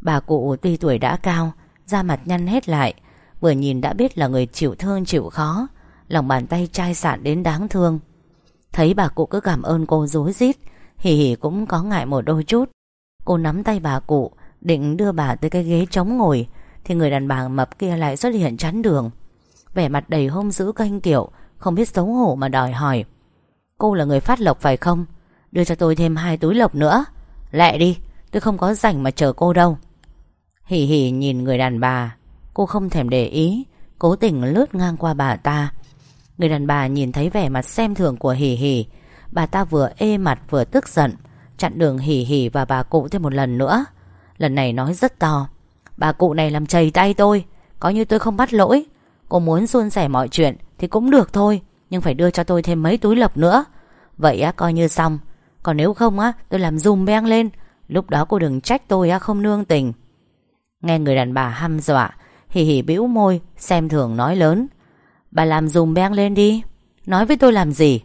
Bà cụ tuy tuổi đã cao, Da mặt nhăn hết lại, Vừa nhìn đã biết là người chịu thương chịu khó, Lòng bàn tay chai sạn đến đáng thương. Thấy bà cụ cứ cảm ơn cô dối rít, Hì hì cũng có ngại một đôi chút. Cô nắm tay bà cụ, Định đưa bà tới cái ghế trống ngồi thì người đàn bà mập kia lại xuất hiện chắn đường. Vẻ mặt đầy hông dữ canh kiểu Không biết xấu hổ mà đòi hỏi. Cô là người phát lộc phải không? Đưa cho tôi thêm hai túi lộc nữa. Lẹ đi, Tôi không có rảnh mà chờ cô đâu. Hỉ hỉ nhìn người đàn bà. Cô không thèm để ý, Cố tình lướt ngang qua bà ta. Người đàn bà nhìn thấy vẻ mặt xem thường của hỉ hỉ Bà ta vừa ê mặt vừa tức giận, Chặn đường hỉ hỉ và bà cụ thêm một lần nữa. Lần này nói rất to. Bà cụ này làm chầy tay tôi. Có như tôi không bắt lỗi. Cô muốn suôn sẻ mọi chuyện Thì cũng được thôi, Nhưng phải đưa cho tôi thêm mấy túi lộc nữa. Vậy á, coi như xong. Còn nếu không á, tôi làm dùm beng lên. Lúc đó cô đừng trách tôi á, không nương tình. Nghe người đàn bà hăm dọa, Hì hì bĩu môi, Xem thường nói lớn. Bà làm dùm beng lên đi. Nói với tôi làm gì?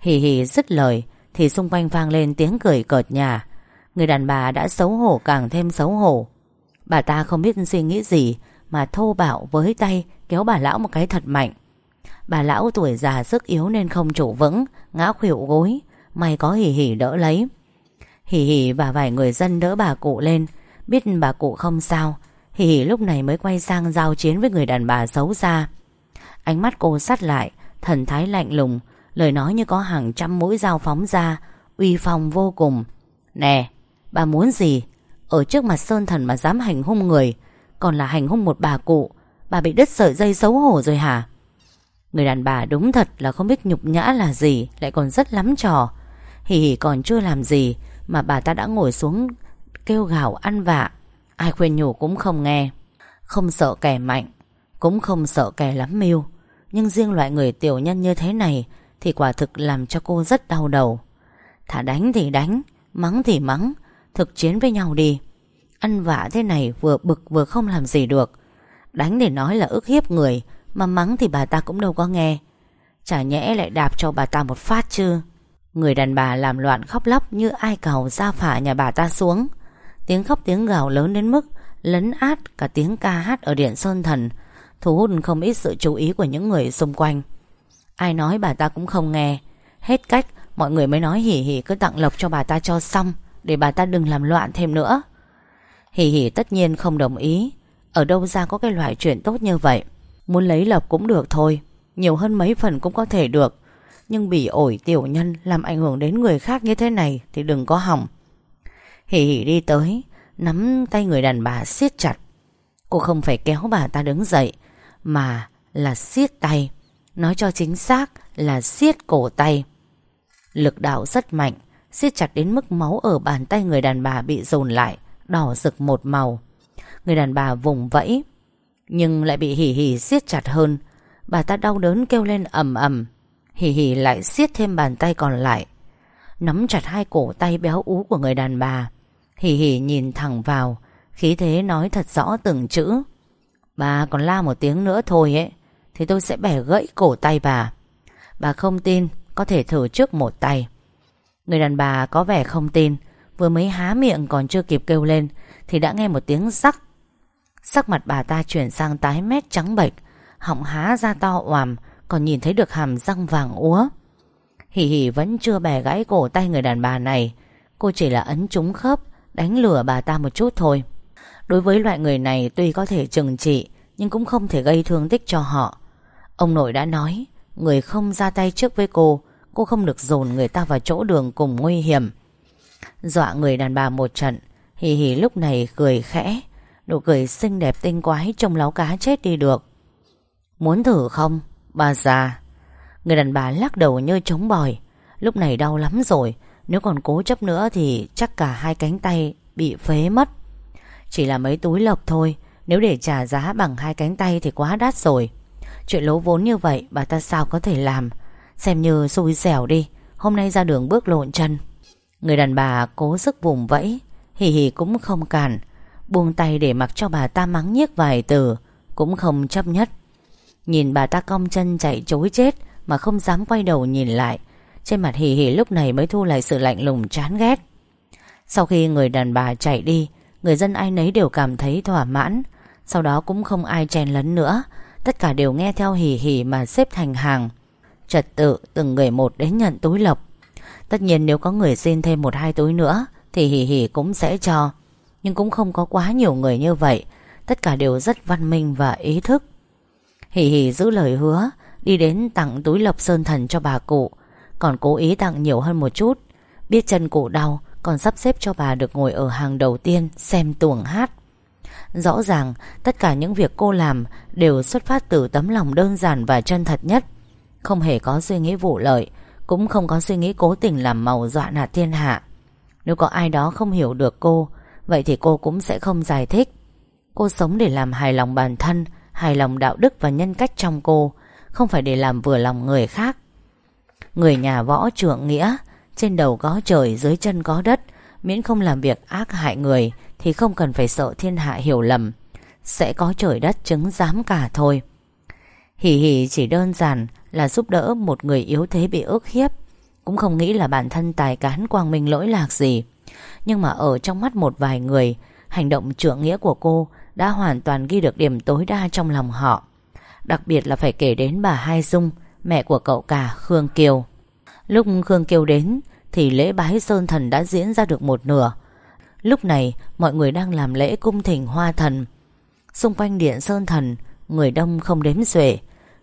Hì hì dứt lời, Thì xung quanh vang lên tiếng cười cợt nhà. Người đàn bà đã xấu hổ càng thêm xấu hổ. Bà ta không biết suy nghĩ gì, Mà thô bạo với tay Kéo bà lão một cái thật mạnh. Bà lão tuổi già sức yếu nên không chủ vững, Ngã khuỵu gối, May có hỉ hỉ đỡ lấy. Hỉ hỉ và vài người dân đỡ bà cụ lên, Biết bà cụ không sao Hỉ hỉ lúc này mới quay sang giao chiến với người đàn bà xấu xa. Ánh mắt cô sắt lại, Thần thái lạnh lùng, Lời nói như có hàng trăm mũi dao phóng ra, Uy phong vô cùng. Nè, bà muốn gì? Ở trước mặt sơn thần mà dám hành hung người, Còn là hành hung một bà cụ, Bà bị đứt sợi dây xấu hổ rồi hả? Người đàn bà đúng thật là không biết nhục nhã là gì, Lại còn rất lắm trò. Hì hì còn chưa làm gì Mà bà ta đã ngồi xuống Kêu gào ăn vạ. Ai khuyên nhủ cũng không nghe. Không sợ kẻ mạnh, Cũng không sợ kẻ lắm mưu. Nhưng riêng loại người tiểu nhân như thế này Thì quả thực làm cho cô rất đau đầu. Thả đánh thì đánh, Mắng thì mắng Thực chiến với nhau đi. Ăn vạ thế này vừa bực vừa không làm gì được. Đánh để nói là ức hiếp người, Mà mắng thì bà ta cũng đâu có nghe. Chả nhẽ lại đạp cho bà ta một phát chứ. Người đàn bà làm loạn khóc lóc Như ai cầu ra phả nhà bà ta xuống. Tiếng khóc tiếng gào lớn đến mức Lấn át cả tiếng ca hát ở Điện Sơn Thần, Thu hút không ít sự chú ý của những người xung quanh. Ai nói bà ta cũng không nghe. Hết cách, Mọi người mới nói hỉ hỉ cứ tặng lộc cho bà ta cho xong. Để bà ta đừng làm loạn thêm nữa. Hỉ hỉ tất nhiên không đồng ý. Ở đâu ra có cái loại chuyện tốt như vậy? Muốn lấy lộc cũng được thôi. Nhiều hơn mấy phần cũng có thể được. Nhưng bị ổi tiểu nhân Làm ảnh hưởng đến người khác như thế này Thì đừng có hỏng. Hỉ hỉ đi tới, Nắm tay người đàn bà siết chặt. Cô không phải kéo bà ta đứng dậy, Mà là siết tay. Nói cho chính xác là siết cổ tay. Lực đạo rất mạnh siết chặt đến mức máu ở bàn tay người đàn bà bị dồn lại, Đỏ rực một màu. Người đàn bà vùng vẫy, Nhưng lại bị hỉ hỉ siết chặt hơn. Bà ta đau đớn kêu lên ầm ầm. Hỉ hỉ lại siết thêm bàn tay còn lại. Nắm chặt hai cổ tay béo ú của người đàn bà. Hỉ hỉ nhìn thẳng vào. Khí thế nói thật rõ từng chữ. Bà còn la một tiếng nữa thôi ấy, Thì tôi sẽ bẻ gãy cổ tay bà. Bà không tin, Có thể thử trước một tay. Người đàn bà có vẻ không tin, Vừa mới há miệng còn chưa kịp kêu lên, Thì đã nghe một tiếng sắc Sắc mặt bà ta chuyển sang tái mét trắng bệch, Họng há ra to oàm Còn nhìn thấy được hàm răng vàng úa. Hỉ hỉ vẫn chưa bẻ gãy cổ tay người đàn bà này, Cô chỉ là ấn trúng khớp, Đánh lừa bà ta một chút thôi. Đối với loại người này tuy có thể trừng trị, Nhưng cũng không thể gây thương tích cho họ. Ông nội đã nói, Người không ra tay trước với cô Cô không được dồn người ta vào chỗ đường cùng nguy hiểm. Dọa người đàn bà một trận. Hì hì lúc này cười khẽ. Nụ cười xinh đẹp tinh quái Trông láo cá chết đi được. Muốn thử không? Bà già. Người đàn bà lắc đầu như trống bòi. Lúc này đau lắm rồi. Nếu còn cố chấp nữa thì chắc cả hai cánh tay Bị phế mất. Chỉ là mấy túi lộc thôi. Nếu để trả giá bằng hai cánh tay thì quá đắt rồi. Chuyện lỗ vốn như vậy, bà ta sao có thể làm? Xem như xui xẻo đi. Hôm nay ra đường bước lộn chân. Người đàn bà cố sức vùng vẫy, Hì hì cũng không cản. Buông tay để mặc cho bà ta mắng nhiếc vài từ, Cũng không chấp nhất. Nhìn bà ta cong chân chạy chối chết, Mà không dám quay đầu nhìn lại. Trên mặt hì hì lúc này mới thu lại sự lạnh lùng chán ghét. Sau khi người đàn bà chạy đi, Người dân ai nấy đều cảm thấy thỏa mãn. Sau đó cũng không ai chen lấn nữa. Tất cả đều nghe theo hì hì mà xếp thành hàng. Trật tự từng người một đến nhận túi lộc. Tất nhiên nếu có người xin thêm một hai túi nữa Thì hì hì cũng sẽ cho. Nhưng cũng không có quá nhiều người như vậy. Tất cả đều rất văn minh và ý thức. Hì hì giữ lời hứa, Đi đến tặng túi lộc sơn thần cho bà cụ. Còn cố ý tặng nhiều hơn một chút. Biết chân cụ đau, Còn sắp xếp cho bà được ngồi ở hàng đầu tiên Xem tuồng hát. Rõ ràng, tất cả những việc cô làm Đều xuất phát từ tấm lòng đơn giản và chân thật nhất. Không hề có suy nghĩ vụ lợi, Cũng không có suy nghĩ cố tình làm màu dọa nạt thiên hạ. Nếu có ai đó không hiểu được cô, Vậy thì cô cũng sẽ không giải thích. Cô sống để làm hài lòng bản thân, Hài lòng đạo đức và nhân cách trong cô, Không phải để làm vừa lòng người khác. Người nhà võ trượng nghĩa, Trên đầu có trời, dưới chân có đất, Miễn không làm việc ác hại người Thì không cần phải sợ thiên hạ hiểu lầm. Sẽ có trời đất chứng giám cả thôi. Hỉ hỉ chỉ đơn giản là giúp đỡ một người yếu thế bị ức hiếp. Cũng không nghĩ là bản thân tài cán quang minh lỗi lạc gì. Nhưng mà ở trong mắt một vài người, Hành động trưởng nghĩa của cô Đã hoàn toàn ghi được điểm tối đa trong lòng họ. Đặc biệt là phải kể đến bà Hai Dung, Mẹ của cậu cả Khương Kiều. Lúc Khương Kiều đến, Thì lễ bái Sơn Thần đã diễn ra được một nửa. Lúc này, mọi người đang làm lễ cung thỉnh hoa thần. Xung quanh điện Sơn Thần, Người đông không đếm xuể.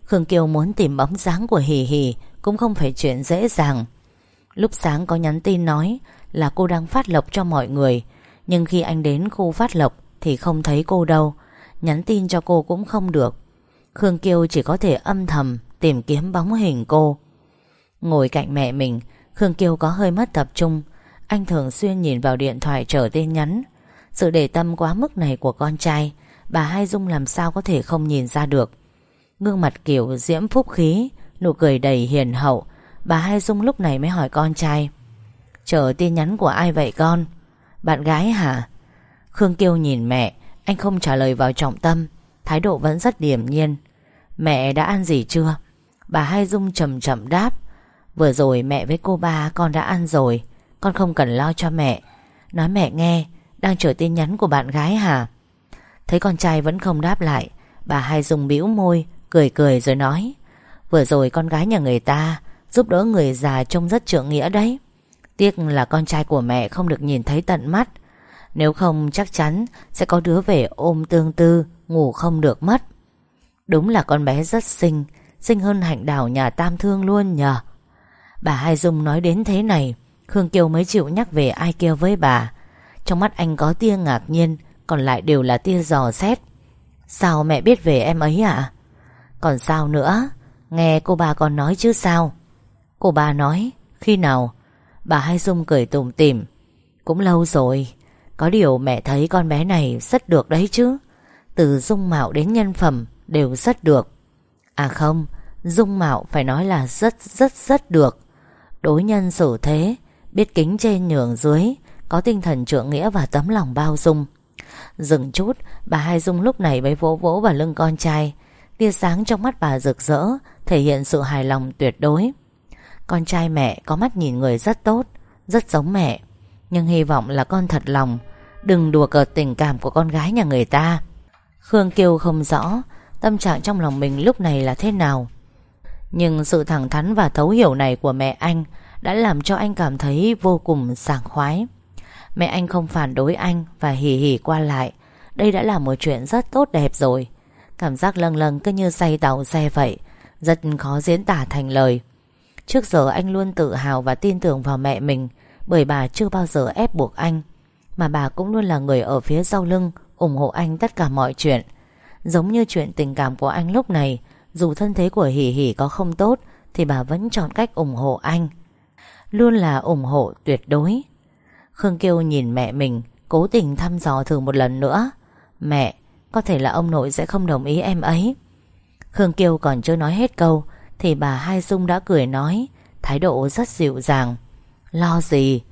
Khương Kiều muốn tìm bóng dáng của Hì Hì Cũng không phải chuyện dễ dàng. Lúc sáng có nhắn tin nói Là cô đang phát lộc cho mọi người, Nhưng khi anh đến khu phát lộc Thì không thấy cô đâu. Nhắn tin cho cô cũng không được. Khương Kiều chỉ có thể âm thầm Tìm kiếm bóng hình cô. Ngồi cạnh mẹ mình, Khương Kiều có hơi mất tập trung. Anh thường xuyên nhìn vào điện thoại chờ tin nhắn. Sự để tâm quá mức này của con trai, Bà Hai Dung làm sao có thể không nhìn ra được. Gương mặt kiểu diễm phúc khí, Nụ cười đầy hiền hậu. Bà Hai Dung lúc này mới hỏi con trai. Chờ tin nhắn của ai vậy con? Bạn gái hả? Khương Kiêu nhìn mẹ, Anh không trả lời vào trọng tâm. Thái độ vẫn rất điềm nhiên. Mẹ đã ăn gì chưa? Bà Hai Dung chậm chậm đáp. Vừa rồi mẹ với cô ba con đã ăn rồi. Con không cần lo cho mẹ. Nói mẹ nghe, Đang chờ tin nhắn của bạn gái hả? Thấy con trai vẫn không đáp lại, Bà Hai Dung bĩu môi. Cười cười rồi nói, Vừa rồi con gái nhà người ta Giúp đỡ người già trông rất trượng nghĩa đấy. Tiếc là con trai của mẹ không được nhìn thấy tận mắt. Nếu không chắc chắn Sẽ có đứa về ôm tương tư, Ngủ không được mất. Đúng là con bé rất xinh Xinh hơn hạnh đào nhà tam thương luôn nhờ. Bà Hai Dung nói đến thế này, Khương Kiều mới chịu nhắc về ai kia với bà. Trong mắt anh có tia ngạc nhiên, Còn lại đều là tia dò xét. Sao mẹ biết về em ấy ạ? Còn sao nữa? Nghe cô bà còn nói chứ sao? Cô bà nói, Khi nào? Bà Hai Dung cười tủm tỉm. Cũng lâu rồi, Có điều mẹ thấy con bé này rất được đấy chứ. Từ dung mạo đến nhân phẩm Đều rất được. À không, Dung mạo phải nói là rất rất rất được. Đối nhân xử thế, Biết kính trên nhường dưới, Có tinh thần trượng nghĩa và tấm lòng bao dung. Dừng chút, Bà Hai Dung lúc này mới vỗ vỗ vào lưng con trai Tia sáng trong mắt bà rực rỡ, Thể hiện sự hài lòng tuyệt đối. Con trai mẹ có mắt nhìn người rất tốt, Rất giống mẹ, Nhưng hy vọng là con thật lòng. Đừng đùa cợt tình cảm của con gái nhà người ta. Khương Kiều không rõ Tâm trạng trong lòng mình lúc này là thế nào. Nhưng sự thẳng thắn và thấu hiểu này của mẹ anh Đã làm cho anh cảm thấy vô cùng sảng khoái. Mẹ anh không phản đối anh Và hì hì qua lại. Đây đã là một chuyện rất tốt đẹp rồi. Cảm giác lâng lâng cứ như say tàu xe vậy. Rất khó diễn tả thành lời. Trước giờ anh luôn tự hào và tin tưởng vào mẹ mình, Bởi bà chưa bao giờ ép buộc anh. Mà bà cũng luôn là người ở phía sau lưng, ủng hộ anh tất cả mọi chuyện. Giống như chuyện tình cảm của anh lúc này, Dù thân thế của Hỷ Hỷ có không tốt, Thì bà vẫn chọn cách ủng hộ anh. Luôn là ủng hộ tuyệt đối. Khương Kiêu nhìn mẹ mình, Cố tình thăm dò thử một lần nữa. Mẹ có thể là ông nội sẽ không đồng ý em ấy. Khương Kiều còn chưa nói hết câu, Thì bà Hai Dung đã cười nói, Thái độ rất dịu dàng. Lo gì?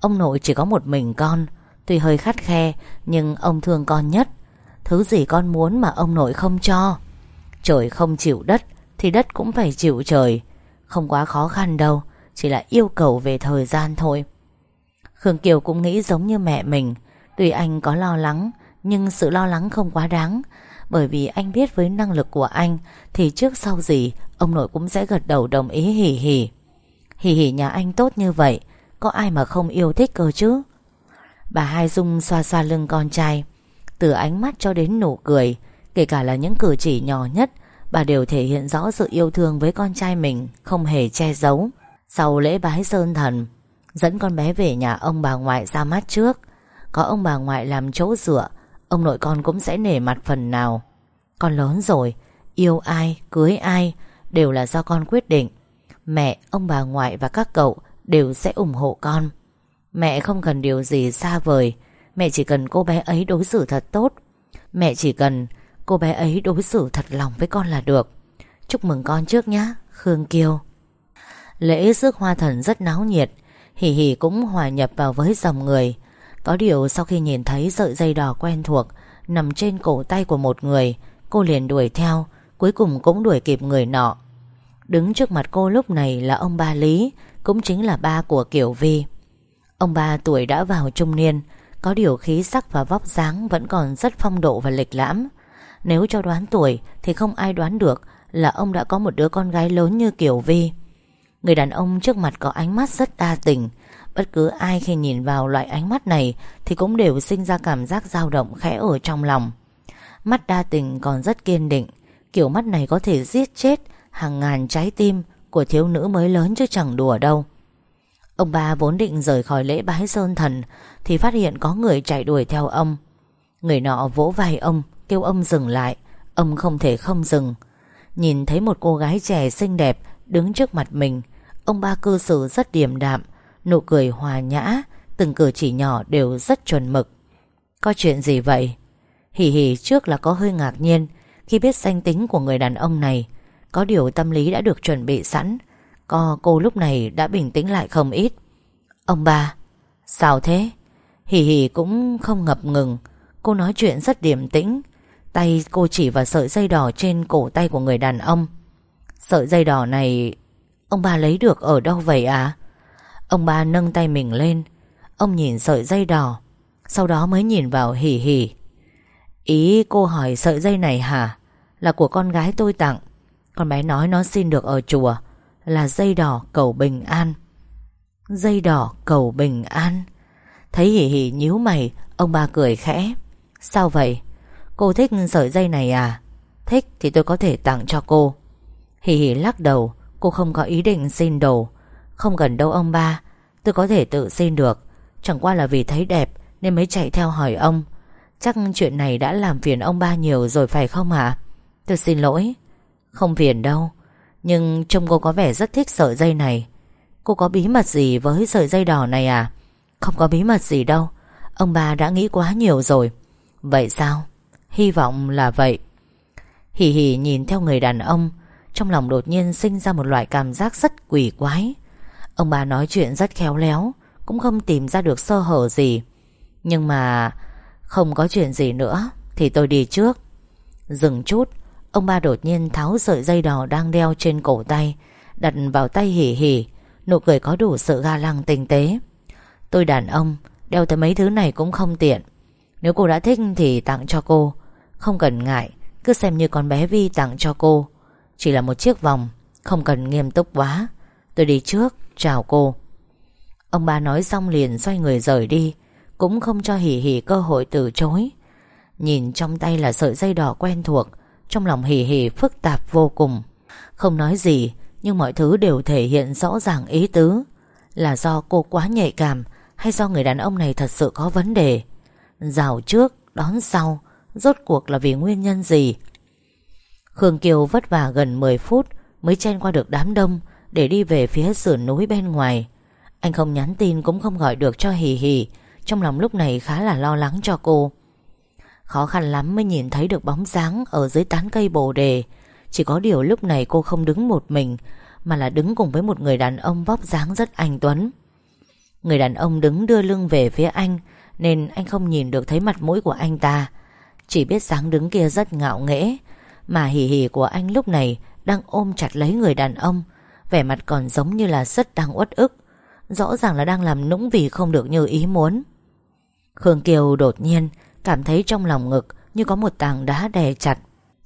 Ông nội chỉ có một mình con, Tuy hơi khắt khe, Nhưng ông thương con nhất. Thứ gì con muốn mà ông nội không cho? Trời không chịu đất, Thì đất cũng phải chịu trời. Không quá khó khăn đâu, Chỉ là yêu cầu về thời gian thôi. Khương Kiều cũng nghĩ giống như mẹ mình, Tuy anh có lo lắng nhưng sự lo lắng không quá đáng. Bởi vì anh biết với năng lực của anh, Thì trước sau gì, Ông nội cũng sẽ gật đầu đồng ý hỉ hỉ. Hỉ hỉ nhà anh tốt như vậy, Có ai mà không yêu thích cơ chứ? Bà Hai Dung xoa xoa lưng con trai. Từ ánh mắt cho đến nụ cười, Kể cả là những cử chỉ nhỏ nhất, Bà đều thể hiện rõ sự yêu thương với con trai mình, Không hề che giấu. Sau lễ bái sơn thần, Dẫn con bé về nhà ông bà ngoại ra mắt trước. Có ông bà ngoại làm chỗ dựa Ông nội con cũng sẽ nể mặt phần nào. Con lớn rồi Yêu ai, cưới ai Đều là do con quyết định. Mẹ, ông bà ngoại và các cậu Đều sẽ ủng hộ con. Mẹ không cần điều gì xa vời. Mẹ chỉ cần cô bé ấy đối xử thật tốt. Mẹ chỉ cần cô bé ấy đối xử thật lòng với con là được. Chúc mừng con trước nhé Khương Kiêu. Lễ rước hoa thần rất náo nhiệt. Hỉ hỉ cũng hòa nhập vào với dòng người. Có điều sau khi nhìn thấy sợi dây đỏ quen thuộc Nằm trên cổ tay của một người, Cô liền đuổi theo, Cuối cùng cũng đuổi kịp người nọ. Đứng trước mặt cô lúc này là ông ba Lý, Cũng chính là ba của Kiều Vi. Ông ba tuổi đã vào trung niên, Có điều khí sắc và vóc dáng Vẫn còn rất phong độ và lịch lãm. Nếu cho đoán tuổi Thì không ai đoán được Là ông đã có một đứa con gái lớn như Kiều Vi. Người đàn ông trước mặt có ánh mắt rất đa tình Bất cứ ai khi nhìn vào loại ánh mắt này Thì cũng đều sinh ra cảm giác dao động, khẽ ở trong lòng. Mắt đa tình còn rất kiên định, Kiểu mắt này có thể giết chết Hàng ngàn trái tim Của thiếu nữ mới lớn chứ chẳng đùa đâu. Ông ba vốn định rời khỏi lễ bái sơn thần Thì phát hiện có người chạy đuổi theo ông. Người nọ vỗ vai ông, Kêu ông dừng lại, Ông không thể không dừng. Nhìn thấy một cô gái trẻ xinh đẹp Đứng trước mặt mình, Ông ba cư xử rất điềm đạm Nụ cười hòa nhã, Từng cử chỉ nhỏ đều rất chuẩn mực. Có chuyện gì vậy? Hỉ hỉ trước là có hơi ngạc nhiên. Khi biết danh tính của người đàn ông này, Có điều tâm lý đã được chuẩn bị sẵn. Co cô lúc này đã bình tĩnh lại không ít. Ông ba, Sao thế? Hỉ hỉ cũng không ngập ngừng. Cô nói chuyện rất điềm tĩnh. Tay cô chỉ vào sợi dây đỏ trên cổ tay của người đàn ông. Sợi dây đỏ này, Ông ba lấy được ở đâu vậy à Ông ba nâng tay mình lên. Ông nhìn sợi dây đỏ, Sau đó mới nhìn vào hỉ hỉ. Ý cô hỏi sợi dây này hả? Là của con gái tôi tặng. Con bé nói nó xin được ở chùa, Là dây đỏ cầu bình an. Dây đỏ cầu bình an. Thấy hỉ hỉ nhíu mày, Ông ba cười khẽ. Sao vậy? Cô thích sợi dây này à? Thích thì tôi có thể tặng cho cô. Hỉ hỉ lắc đầu, Cô không có ý định xin đồ. Không cần đâu ông ba. Tôi có thể tự xin được. Chẳng qua là vì thấy đẹp, Nên mới chạy theo hỏi ông. Chắc chuyện này đã làm phiền ông ba nhiều rồi phải không ạ? Tôi xin lỗi. Không phiền đâu. Nhưng trông cô có vẻ rất thích sợi dây này. Cô có bí mật gì với sợi dây đỏ này à? Không có bí mật gì đâu. Ông ba đã nghĩ quá nhiều rồi. Vậy sao? Hy vọng là vậy. Hì hì nhìn theo người đàn ông, Trong lòng đột nhiên sinh ra một loại cảm giác rất quỷ quái. Ông bà nói chuyện rất khéo léo, Cũng không tìm ra được sơ hở gì. Nhưng mà Không có chuyện gì nữa, Thì tôi đi trước. Dừng chút, Ông ba đột nhiên tháo sợi dây đỏ đang đeo trên cổ tay, Đặt vào tay hỉ hỉ Nụ cười có đủ sự ga lăng tinh tế. Tôi đàn ông, Đeo tới mấy thứ này cũng không tiện. Nếu cô đã thích thì tặng cho cô. Không cần ngại, Cứ xem như con bé Vi tặng cho cô. Chỉ là một chiếc vòng, Không cần nghiêm túc quá. Tôi đi trước, Chào cô. Ông ba nói xong liền xoay người rời đi, Cũng không cho hỉ hỉ cơ hội từ chối. Nhìn trong tay là sợi dây đỏ quen thuộc, Trong lòng hỉ hỉ phức tạp vô cùng. Không nói gì, Nhưng mọi thứ đều thể hiện rõ ràng ý tứ. Là do cô quá nhạy cảm, Hay do người đàn ông này thật sự có vấn đề? Rào trước, Đón sau, Rốt cuộc là vì nguyên nhân gì? Khương Kiều vất vả gần 10 phút Mới chen qua được đám đông để đi về phía sườn núi bên ngoài. Anh không nhắn tin cũng không gọi được cho Hì Hì. Trong lòng lúc này khá là lo lắng cho cô. Khó khăn lắm mới nhìn thấy được bóng dáng Ở dưới tán cây bồ đề. Chỉ có điều lúc này cô không đứng một mình, Mà là đứng cùng với một người đàn ông vóc dáng rất anh Tuấn. Người đàn ông đứng đưa lưng về phía anh, Nên anh không nhìn được thấy mặt mũi của anh ta. Chỉ biết dáng đứng kia rất ngạo nghễ, Mà hỉ hỉ của anh lúc này Đang ôm chặt lấy người đàn ông Vẻ mặt còn giống như là rất đang uất ức. Rõ ràng là đang làm nũng vì không được như ý muốn. Khương Kiều đột nhiên Cảm thấy trong lòng ngực Như có một tảng đá đè chặt,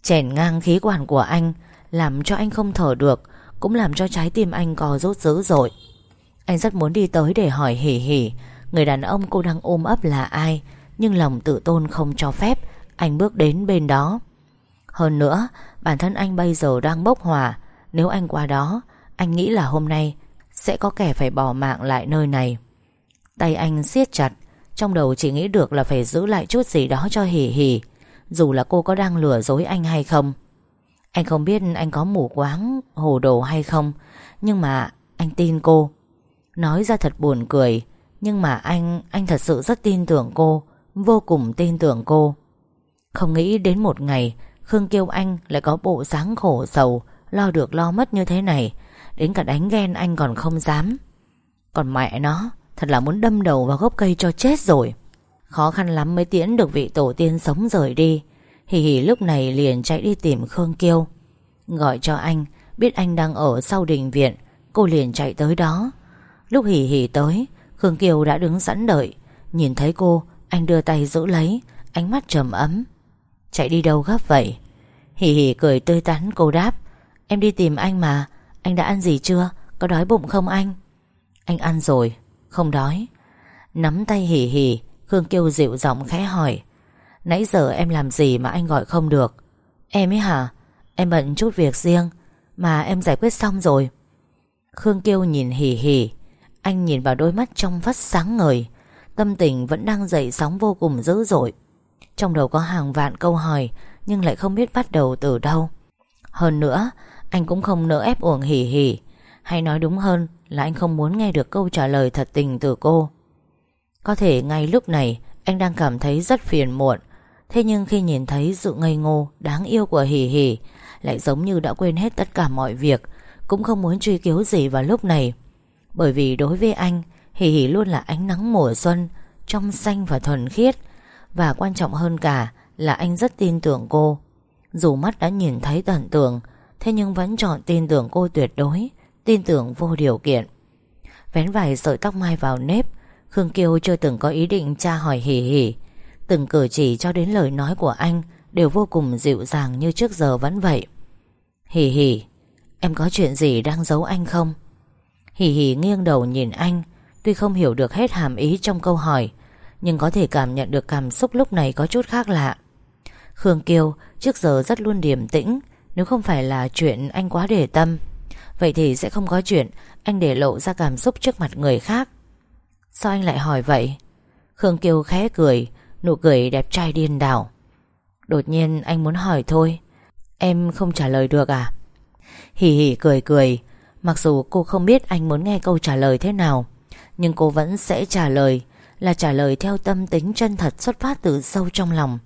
Chèn ngang khí quản của anh, Làm cho anh không thở được, Cũng làm cho trái tim anh co rút dữ dội. Anh rất muốn đi tới để hỏi hỉ hỉ, Người đàn ông cô đang ôm ấp là ai, Nhưng lòng tự tôn không cho phép, Anh bước đến bên đó. Hơn nữa, Bản thân anh bây giờ đang bốc hỏa, Nếu anh qua đó anh nghĩ là hôm nay Sẽ có kẻ phải bỏ mạng lại nơi này. Tay anh siết chặt, trong đầu chỉ nghĩ được là phải giữ lại chút gì đó cho hỉ hỉ, Dù là cô có đang lừa dối anh hay không. Anh không biết anh có mù quáng, Hồ đồ hay không, Nhưng mà anh tin cô. Nói ra thật buồn cười, Nhưng mà anh Anh thật sự rất tin tưởng cô, Vô cùng tin tưởng cô. Không nghĩ đến một ngày, Khương kêu anh lại có bộ dáng khổ sầu, Lo được lo mất như thế này Đến cả đánh ghen anh còn không dám. Còn mẹ nó, Thật là muốn đâm đầu vào gốc cây cho chết rồi. Khó khăn lắm mới tiễn được vị tổ tiên sống rời đi. Hì hì lúc này liền chạy đi tìm Khương Kiêu. Gọi cho anh, Biết anh đang ở sau đình viện, Cô liền chạy tới đó. Lúc hì hì tới, Khương Kiều đã đứng sẵn đợi. Nhìn thấy cô, Anh đưa tay giữ lấy, Ánh mắt trầm ấm. Chạy đi đâu gấp vậy? Hì hì cười tươi tắn, cô đáp. Em đi tìm anh mà anh đã ăn gì chưa? Có đói bụng không anh? Anh ăn rồi, không đói. Nắm tay hỉ hỉ Khương kêu dịu giọng khẽ hỏi. Nãy giờ em làm gì mà anh gọi không được? Em ấy hả? Em bận chút việc riêng, Mà em giải quyết xong rồi. Khương kêu nhìn hỉ hỉ Anh nhìn vào đôi mắt trong vắt sáng ngời. Tâm tình vẫn đang dậy sóng vô cùng dữ dội. Trong đầu có hàng vạn câu hỏi, Nhưng lại không biết bắt đầu từ đâu. Hơn nữa anh cũng không nỡ ép uổng hỉ hỉ. Hay nói đúng hơn là anh không muốn nghe được câu trả lời thật tình từ cô. Có thể ngay lúc này, Anh đang cảm thấy rất phiền muộn. Thế nhưng khi nhìn thấy sự ngây ngô, Đáng yêu của Hỉ Hỉ, Lại giống như đã quên hết tất cả mọi việc, Cũng không muốn truy cứu gì vào lúc này. Bởi vì đối với anh, Hỉ Hỉ luôn là ánh nắng mùa xuân, Trong xanh và thuần khiết. Và quan trọng hơn cả Là anh rất tin tưởng cô. Dù mắt đã nhìn thấy tận tưởng Thế nhưng vẫn chọn tin tưởng cô tuyệt đối, Tin tưởng vô điều kiện. Vén vài sợi tóc mai vào nếp, Khương Kiêu chưa từng có ý định tra hỏi hỉ hỉ. Từng cử chỉ cho đến lời nói của anh Đều vô cùng dịu dàng như trước giờ vẫn vậy. Hỉ hỉ, Em có chuyện gì đang giấu anh không? Hỉ hỉ nghiêng đầu nhìn anh, Tuy không hiểu được hết hàm ý trong câu hỏi, Nhưng có thể cảm nhận được cảm xúc lúc này có chút khác lạ. Khương Kiêu trước giờ rất luôn điềm tĩnh nếu không phải là chuyện anh quá để tâm, Vậy thì sẽ không có chuyện Anh để lộ ra cảm xúc trước mặt người khác. Sao anh lại hỏi vậy? Khương Kiều khẽ cười, Nụ cười đẹp trai điên đảo. Đột nhiên anh muốn hỏi thôi, Em không trả lời được à? Hỉ hỉ cười cười, Mặc dù cô không biết anh muốn nghe câu trả lời thế nào, Nhưng cô vẫn sẽ trả lời, Là trả lời theo tâm tính chân thật Xuất phát từ sâu trong lòng.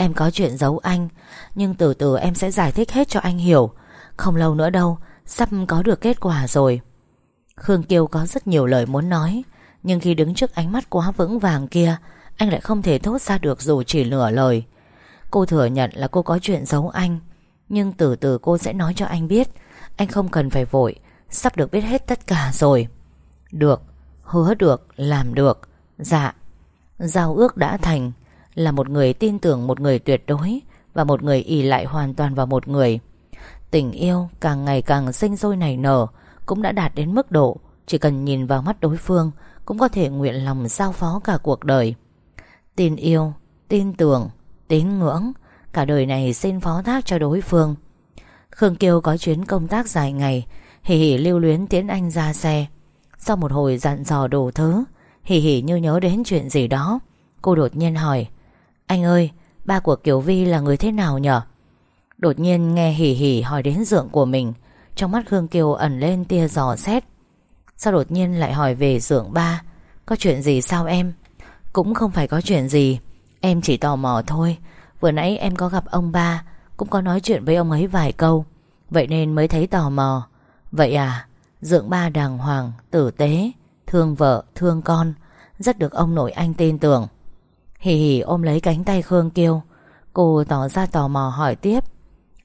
Em có chuyện giấu anh Nhưng từ từ em sẽ giải thích hết cho anh hiểu. Không lâu nữa đâu Sắp có được kết quả rồi. Khương Kiều có rất nhiều lời muốn nói Nhưng khi đứng trước ánh mắt quá vững vàng kia Anh lại không thể thốt ra được dù chỉ nửa lời. Cô thừa nhận là cô có chuyện giấu anh Nhưng từ từ cô sẽ nói cho anh biết. Anh không cần phải vội Sắp được biết hết tất cả rồi. Được, hứa được, làm được. Dạ. Giao ước đã thành. Là một người tin tưởng một người tuyệt đối Và một người ỷ lại hoàn toàn vào một người. Tình yêu càng ngày càng sinh sôi nảy nở, Cũng đã đạt đến mức độ Chỉ cần nhìn vào mắt đối phương Cũng có thể nguyện lòng giao phó cả cuộc đời. Tin yêu, Tin tưởng, Tín ngưỡng, Cả đời này xin phó thác cho đối phương. Khương kiều có chuyến công tác dài ngày Hỉ hỉ lưu luyến tiến anh ra xe. Sau một hồi dặn dò đồ thứ Hỉ hỉ như nhớ đến chuyện gì đó, Cô đột nhiên hỏi anh ơi Ba của Kiều Vi là người thế nào nhở? Đột nhiên nghe hỉ hỉ hỏi đến dượng của mình Trong mắt Khương Kiều ẩn lên tia giò xét. Sao đột nhiên lại hỏi về dượng ba? Có chuyện gì sao em? Cũng không phải có chuyện gì Em chỉ tò mò thôi. Vừa nãy em có gặp ông ba Cũng có nói chuyện với ông ấy vài câu Vậy nên mới thấy tò mò. Vậy à Dượng ba đàng hoàng, tử tế Thương vợ, thương con Rất được ông nội anh tin tưởng. Hì hì, ôm lấy cánh tay Khương Kiêu. Cô tỏ ra tò mò hỏi tiếp.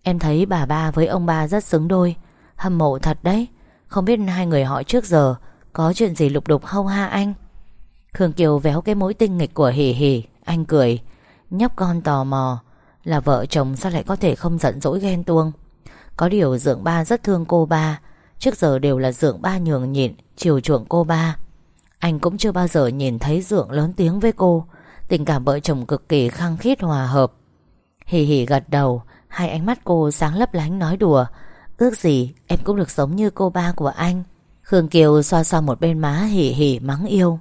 Em thấy bà ba với ông ba rất xứng đôi. Hâm mộ thật đấy. Không biết hai người họ trước giờ Có chuyện gì lục đục không ha anh? Khương Kiều véo cái mũi tinh nghịch của Hì Hì. Anh cười. Nhóc con tò mò. Là vợ chồng sao lại có thể không giận dỗi ghen tuông? Có điều dượng ba rất thương cô ba. Trước giờ đều là dượng ba nhường nhịn, Chiều chuộng cô ba. Anh cũng chưa bao giờ nhìn thấy dượng lớn tiếng với cô. Tình cảm vợ chồng cực kỳ khăng khít hòa hợp. Hì hì gật đầu Hai ánh mắt cô sáng lấp lánh nói đùa Ước gì em cũng được sống như cô ba của anh. Khương Kiều xoa xoa một bên má hỉ hỉ mắng yêu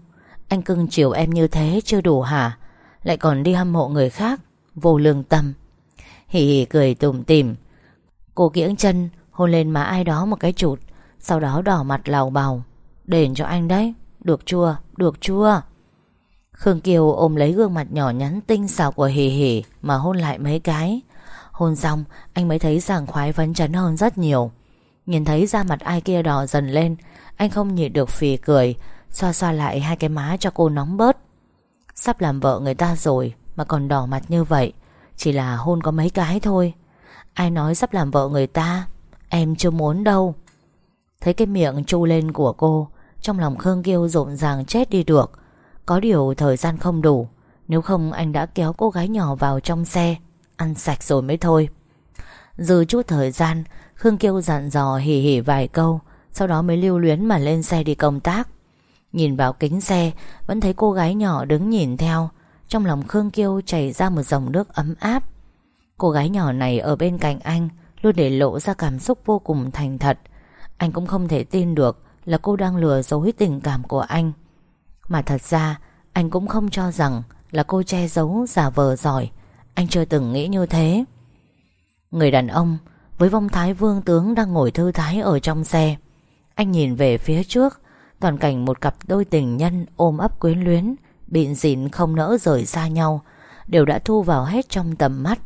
Anh cưng chiều em như thế chưa đủ hả? Lại còn đi hâm mộ người khác Vô lương tâm. Hỉ hỉ cười tủm tỉm Cô kiễng chân hôn lên má ai đó một cái chụt Sau đó đỏ mặt lào bào Đền cho anh đấy Được chua, được chua Khương Kiều ôm lấy gương mặt nhỏ nhắn tinh xảo của Hỉ Hỉ mà hôn lại mấy cái. Hôn xong, anh mới thấy sảng khoái phấn chấn hơn rất nhiều. Nhìn thấy da mặt ai kia đỏ dần lên, anh không nhịn được phì cười, xoa xoa lại hai cái má cho cô nóng bớt. Sắp làm vợ người ta rồi mà còn đỏ mặt như vậy, chỉ là hôn có mấy cái thôi. Ai nói sắp làm vợ người ta, em chưa muốn đâu. Thấy cái miệng chu lên của cô, trong lòng Khương Kiêu rộn ràng chết đi được. Có điều thời gian không đủ. Nếu không, anh đã kéo cô gái nhỏ vào trong xe, Ăn sạch rồi mới thôi. Dư chút thời gian, Khương Kiêu dặn dò hỉ hỉ vài câu, Sau đó mới lưu luyến mà lên xe đi công tác. Nhìn vào kính xe, Vẫn thấy cô gái nhỏ đứng nhìn theo. Trong lòng Khương Kiêu chảy ra một dòng nước ấm áp. Cô gái nhỏ này ở bên cạnh anh, Luôn để lộ ra cảm xúc vô cùng thành thật. Anh cũng không thể tin được Là cô đang lừa dối tình cảm của anh mà thật ra anh cũng không cho rằng là cô che giấu giả vờ giỏi. Anh chưa từng nghĩ như thế. Người đàn ông với vong thái vương tướng đang ngồi thư thái ở trong xe. Anh nhìn về phía trước, toàn cảnh một cặp đôi tình nhân ôm ấp quyến luyến, bịn dịn không nỡ rời xa nhau, đều đã thu vào hết trong tầm mắt.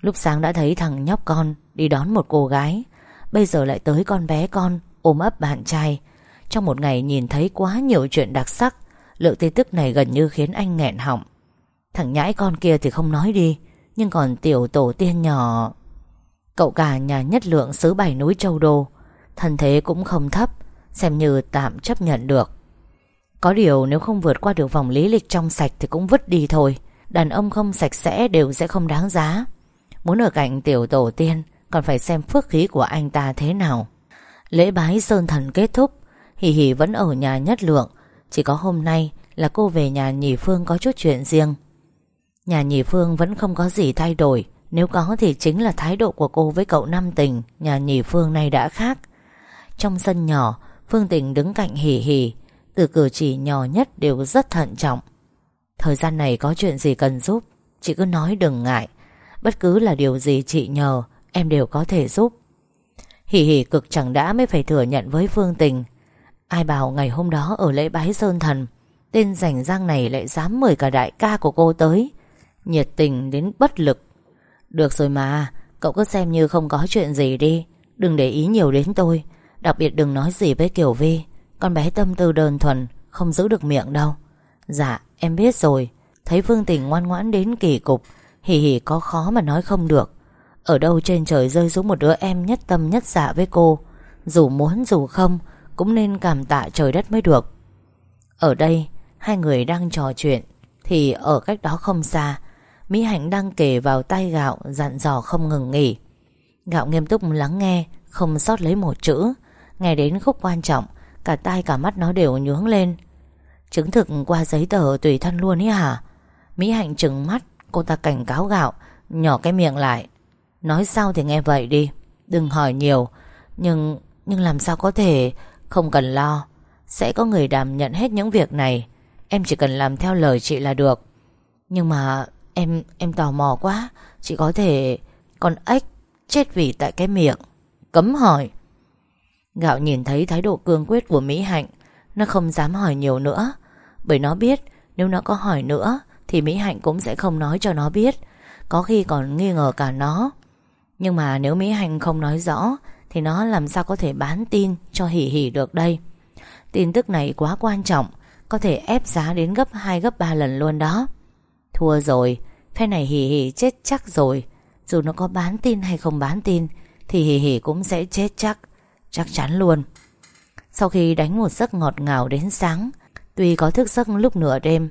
Lúc sáng đã thấy thằng nhóc con đi đón một cô gái, bây giờ lại tới con bé con ôm ấp bạn trai. Trong một ngày nhìn thấy quá nhiều chuyện đặc sắc, Lượng tin tức này gần như khiến anh nghẹn họng. Thằng nhãi con kia thì không nói đi, Nhưng còn tiểu tổ tiên nhỏ. Cậu cả nhà nhất lượng xứ bảy núi châu đô, Thân thế cũng không thấp, Xem như tạm chấp nhận được. Có điều nếu không vượt qua được vòng lý lịch trong sạch Thì cũng vứt đi thôi. Đàn ông không sạch sẽ đều sẽ không đáng giá. Muốn ở cạnh tiểu tổ tiên, Còn phải xem phước khí của anh ta thế nào. Lễ bái sơn thần kết thúc, Hì hì vẫn ở nhà nhất lượng chỉ có hôm nay là cô về nhà nhì Phương có chút chuyện riêng. Nhà nhì Phương vẫn không có gì thay đổi. Nếu có thì chính là thái độ của cô với cậu Nam Tình, Nhà nhì Phương này đã khác. Trong sân nhỏ, Phương Tình đứng cạnh hỉ hỉ. Từ cử chỉ nhỏ nhất đều rất thận trọng. Thời gian này có chuyện gì cần giúp? Chị cứ nói đừng ngại. Bất cứ là điều gì chị nhờ, Em đều có thể giúp. Hỉ hỉ cực chẳng đã mới phải thừa nhận với Phương Tình. Ai bảo ngày hôm đó ở lễ bái Sơn Thần, Tên rảnh giang này lại dám mời cả đại ca của cô tới. Nhiệt tình đến bất lực. Được rồi mà, Cậu cứ xem như không có chuyện gì đi, Đừng để ý nhiều đến tôi. Đặc biệt đừng nói gì với Kiều Vi, Con bé tâm tư đơn thuần, Không giữ được miệng đâu. Dạ em biết rồi. Thấy Phương Tình ngoan ngoãn đến kỳ cục, Hì hì có khó mà nói không được. Ở đâu trên trời rơi xuống một đứa em nhất tâm nhất dạ với cô, Dù muốn dù không cũng nên cảm tạ trời đất mới được. Ở đây, Hai người đang trò chuyện, Thì ở cách đó không xa, Mỹ Hạnh đang kể vào tay gạo, Dặn dò không ngừng nghỉ. Gạo nghiêm túc lắng nghe, Không sót lấy một chữ. Nghe đến khúc quan trọng, Cả tai cả mắt nó đều nhướng lên. Chứng thực qua giấy tờ tùy thân luôn ý hả? Mỹ Hạnh trừng mắt, Cô ta cảnh cáo gạo, Nhỏ cái miệng lại. Nói sao thì nghe vậy đi, Đừng hỏi nhiều. Nhưng nhưng làm sao có thể không cần lo. Sẽ có người đảm nhận hết những việc này. Em chỉ cần làm theo lời chị là được. Nhưng mà em em tò mò quá. Chị có thể, Con ếch chết vì tại cái miệng. Cấm hỏi. Gạo nhìn thấy thái độ cương quyết của Mỹ Hạnh, Nó không dám hỏi nhiều nữa. Bởi nó biết, nếu nó có hỏi nữa, Thì Mỹ Hạnh cũng sẽ không nói cho nó biết. Có khi còn nghi ngờ cả nó. Nhưng mà nếu Mỹ Hạnh không nói rõ thì nó làm sao có thể bán tin Cho hỉ hỉ được đây? Tin tức này quá quan trọng, Có thể ép giá đến gấp 2 gấp 3 lần luôn đó. Thua rồi, Phe này hỉ hỉ chết chắc rồi. Dù nó có bán tin hay không bán tin, Thì hỉ hỉ cũng sẽ chết chắc Chắc chắn luôn. Sau khi đánh một giấc ngọt ngào đến sáng, Tuy có thức giấc lúc nửa đêm,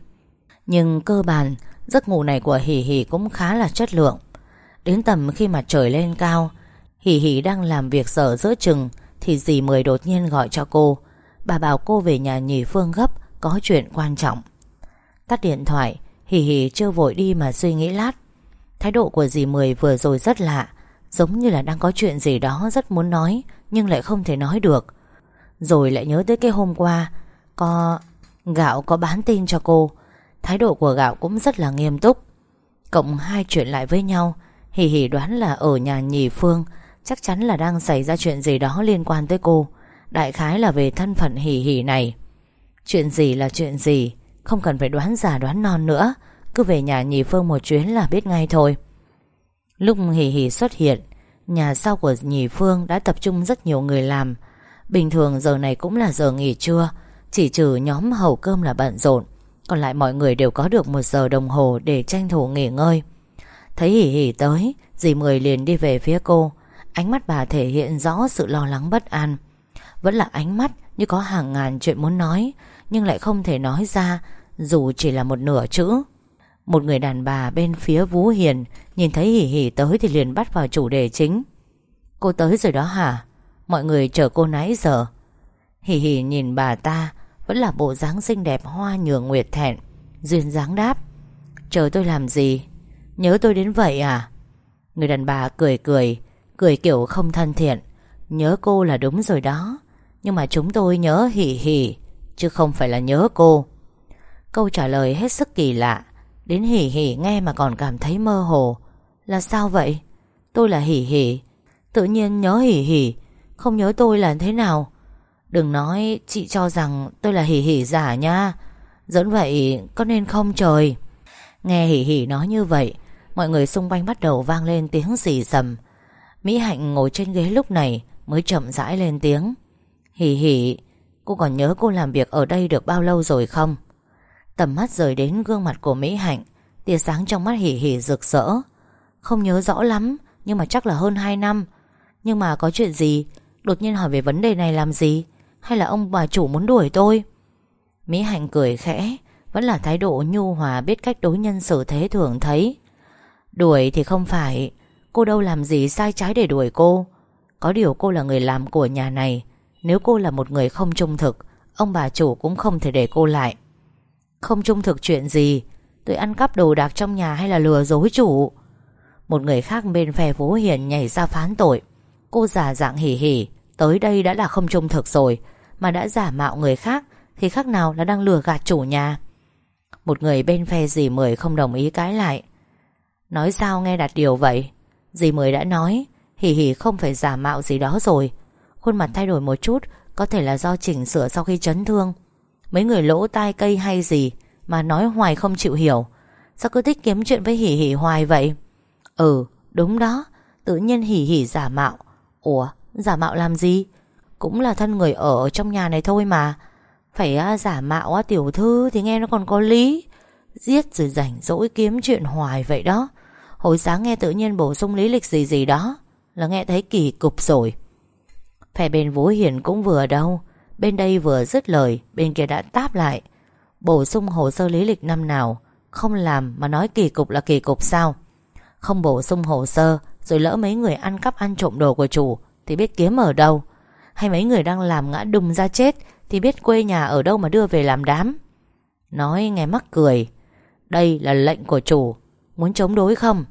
Nhưng cơ bản, Giấc ngủ này của hỉ hỉ cũng khá là chất lượng. Đến tầm khi mặt trời lên cao Hỷ Hỷ đang làm việc sở giữa chừng, Thì dì Mười đột nhiên gọi cho cô. Bà bảo cô về nhà nhì Phương gấp, Có chuyện quan trọng. Tắt điện thoại Hỷ Hỷ chưa vội đi mà suy nghĩ lát. Thái độ của dì Mười vừa rồi rất lạ, Giống như là đang có chuyện gì đó rất muốn nói, Nhưng lại không thể nói được. Rồi lại nhớ tới cái hôm qua, Có... Gạo có bán tin cho cô. Thái độ của Gạo cũng rất là nghiêm túc. Cộng hai chuyện lại với nhau Hỷ hỷ đoán là ở nhà nhì Phương Chắc chắn là đang xảy ra chuyện gì đó liên quan tới cô. Đại khái là về thân phận hỉ hỉ này. Chuyện gì là chuyện gì? Không cần phải đoán giả đoán non nữa. Cứ về nhà nhì Phương một chuyến là biết ngay thôi. Lúc hỉ hỉ xuất hiện, Nhà sau của nhì Phương đã tập trung rất nhiều người làm. Bình thường giờ này cũng là giờ nghỉ trưa, Chỉ trừ nhóm hầu cơm là bận rộn. Còn lại mọi người đều có được một giờ đồng hồ Để tranh thủ nghỉ ngơi. Thấy hỉ hỉ tới, Dì Mười liền đi về phía cô. Ánh mắt bà thể hiện rõ sự lo lắng bất an. Vẫn là ánh mắt như có hàng ngàn chuyện muốn nói, Nhưng lại không thể nói ra, Dù chỉ là một nửa chữ. Một người đàn bà bên phía Vũ Hiền Nhìn thấy hỉ hỉ tới thì liền bắt vào chủ đề chính. Cô tới rồi đó hả? Mọi người chờ cô nãy giờ. Hỉ hỉ nhìn bà ta, Vẫn là bộ dáng xinh đẹp hoa nhường nguyệt thẹn, Duyên dáng đáp. Chờ tôi làm gì? Nhớ tôi đến vậy à? Người đàn bà cười cười Cười kiểu không thân thiện. Nhớ cô là đúng rồi đó. Nhưng mà chúng tôi nhớ hỉ hỉ, Chứ không phải là nhớ cô. Câu trả lời hết sức kỳ lạ. Đến hỉ hỉ nghe mà còn cảm thấy mơ hồ. Là sao vậy? Tôi là hỉ hỉ. Tự nhiên nhớ hỉ hỉ. Không nhớ tôi là thế nào? Đừng nói chị cho rằng tôi là hỉ hỉ giả nha. Dẫn vậy có nên không trời? Nghe hỉ hỉ nói như vậy, Mọi người xung quanh bắt đầu vang lên tiếng xì xầm. Mỹ Hạnh ngồi trên ghế lúc này Mới chậm rãi lên tiếng. Hỉ hỉ Cô còn nhớ cô làm việc ở đây được bao lâu rồi không? Tầm mắt rời đến gương mặt của Mỹ Hạnh, Tia sáng trong mắt hỉ hỉ rực rỡ. Không nhớ rõ lắm, Nhưng mà chắc là hơn 2 năm. Nhưng mà có chuyện gì? Đột nhiên hỏi về vấn đề này làm gì? Hay là ông bà chủ muốn đuổi tôi? Mỹ Hạnh cười khẽ, Vẫn là thái độ nhu hòa biết cách đối nhân xử thế thường thấy. Đuổi thì không phải Cô đâu làm gì sai trái để đuổi cô? Có điều cô là người làm của nhà này. Nếu cô là một người không trung thực, Ông bà chủ cũng không thể để cô lại. Không trung thực chuyện gì? Tôi ăn cắp đồ đạc trong nhà hay là lừa dối chủ? Một người khác bên phe phố Hiền nhảy ra phán tội. Cô giả dạng hỉ hỉ, Tới đây đã là không trung thực rồi, Mà đã giả mạo người khác, Thì khác nào là đang lừa gạt chủ nhà? Một người bên phe dì mười không đồng ý cãi lại. Nói sao nghe đạt điều vậy? Dì Mười đã nói Hỉ hỉ không phải giả mạo gì đó rồi. Khuôn mặt thay đổi một chút, Có thể là do chỉnh sửa sau khi chấn thương. Mấy người lỗ tai cây hay gì Mà nói hoài không chịu hiểu. Sao cứ thích kiếm chuyện với hỉ hỉ hoài vậy? Ừ đúng đó. Tự nhiên hỉ hỉ giả mạo. Ủa, giả mạo làm gì? Cũng là thân người ở trong nhà này thôi mà. Phải à, giả mạo à, tiểu thư Thì nghe nó còn có lý. Giết rồi rảnh rỗi kiếm chuyện hoài vậy đó. Hồi sáng nghe tự nhiên bổ sung lý lịch gì gì đó, Là nghe thấy kỳ cục rồi. Phe bên Vũ Hiền cũng vừa đâu, Bên đây vừa dứt lời, Bên kia đã táp lại. Bổ sung hồ sơ lý lịch năm nào, Không làm mà nói kỳ cục là kỳ cục sao? Không bổ sung hồ sơ, Rồi lỡ mấy người ăn cắp ăn trộm đồ của chủ, Thì biết kiếm ở đâu? Hay mấy người đang làm ngã đùng ra chết, Thì biết quê nhà ở đâu mà đưa về làm đám? Nói nghe mắc cười, Đây là lệnh của chủ, Muốn chống đối không?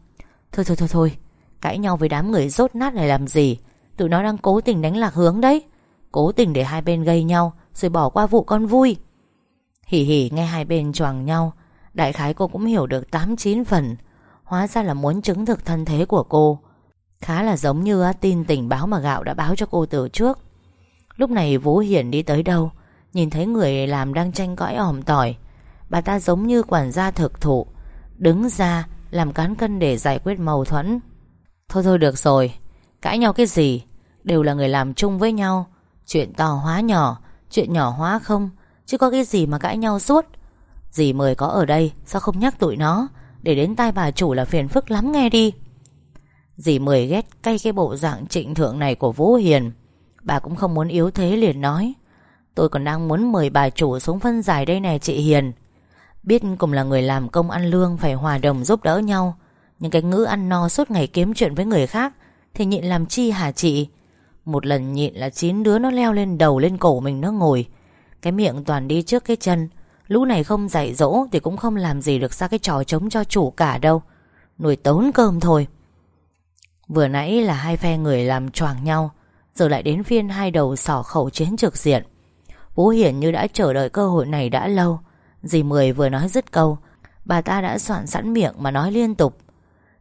Thôi thôi thôi thôi. Cãi nhau với đám người rốt nát này làm gì? Tụi nó đang cố tình đánh lạc hướng đấy. Cố tình để hai bên gây nhau, Rồi bỏ qua vụ con vui. Hỉ hỉ, nghe hai bên choàng nhau. Đại khái cô cũng hiểu được 8-9 phần. Hóa ra là muốn chứng thực thân thế của cô. Khá là giống như tin tình báo mà gạo đã báo cho cô từ trước. Lúc này Vũ Hiển đi tới đâu? Nhìn thấy người làm đang tranh cõi ỏm tỏi. Bà ta giống như quản gia thực thụ. Đứng ra làm cán cân để giải quyết mâu thuẫn. Thôi thôi được rồi, Cãi nhau cái gì? Đều là người làm chung với nhau. Chuyện to hóa nhỏ, Chuyện nhỏ hóa không, Chứ có cái gì mà cãi nhau suốt. Dì mời có ở đây, Sao không nhắc tụi nó? Để đến tai bà chủ là phiền phức lắm nghe đi. Dì mời ghét cay cái bộ dạng trịnh thượng này của Vũ Hiền. Bà cũng không muốn yếu thế liền nói. Tôi còn đang muốn mời bà chủ xuống phân giải đây nè chị Hiền. Biết cùng là người làm công ăn lương Phải hòa đồng giúp đỡ nhau, Nhưng cái ngữ ăn no suốt ngày kiếm chuyện với người khác Thì nhịn làm chi hả chị? Một lần nhịn là chín đứa nó leo lên đầu lên cổ mình nó ngồi. Cái miệng toàn đi trước cái chân. Lũ này không dạy dỗ Thì cũng không làm gì được ra cái trò chống cho chủ cả đâu. Nuôi tốn cơm thôi. Vừa nãy là hai phe người làm choàng nhau, Giờ lại đến phiên hai đầu sỏ khẩu chiến trực diện. Vũ Hiển như đã chờ đợi cơ hội này đã lâu Dì Mười vừa nói dứt câu, Bà ta đã soạn sẵn miệng mà nói liên tục.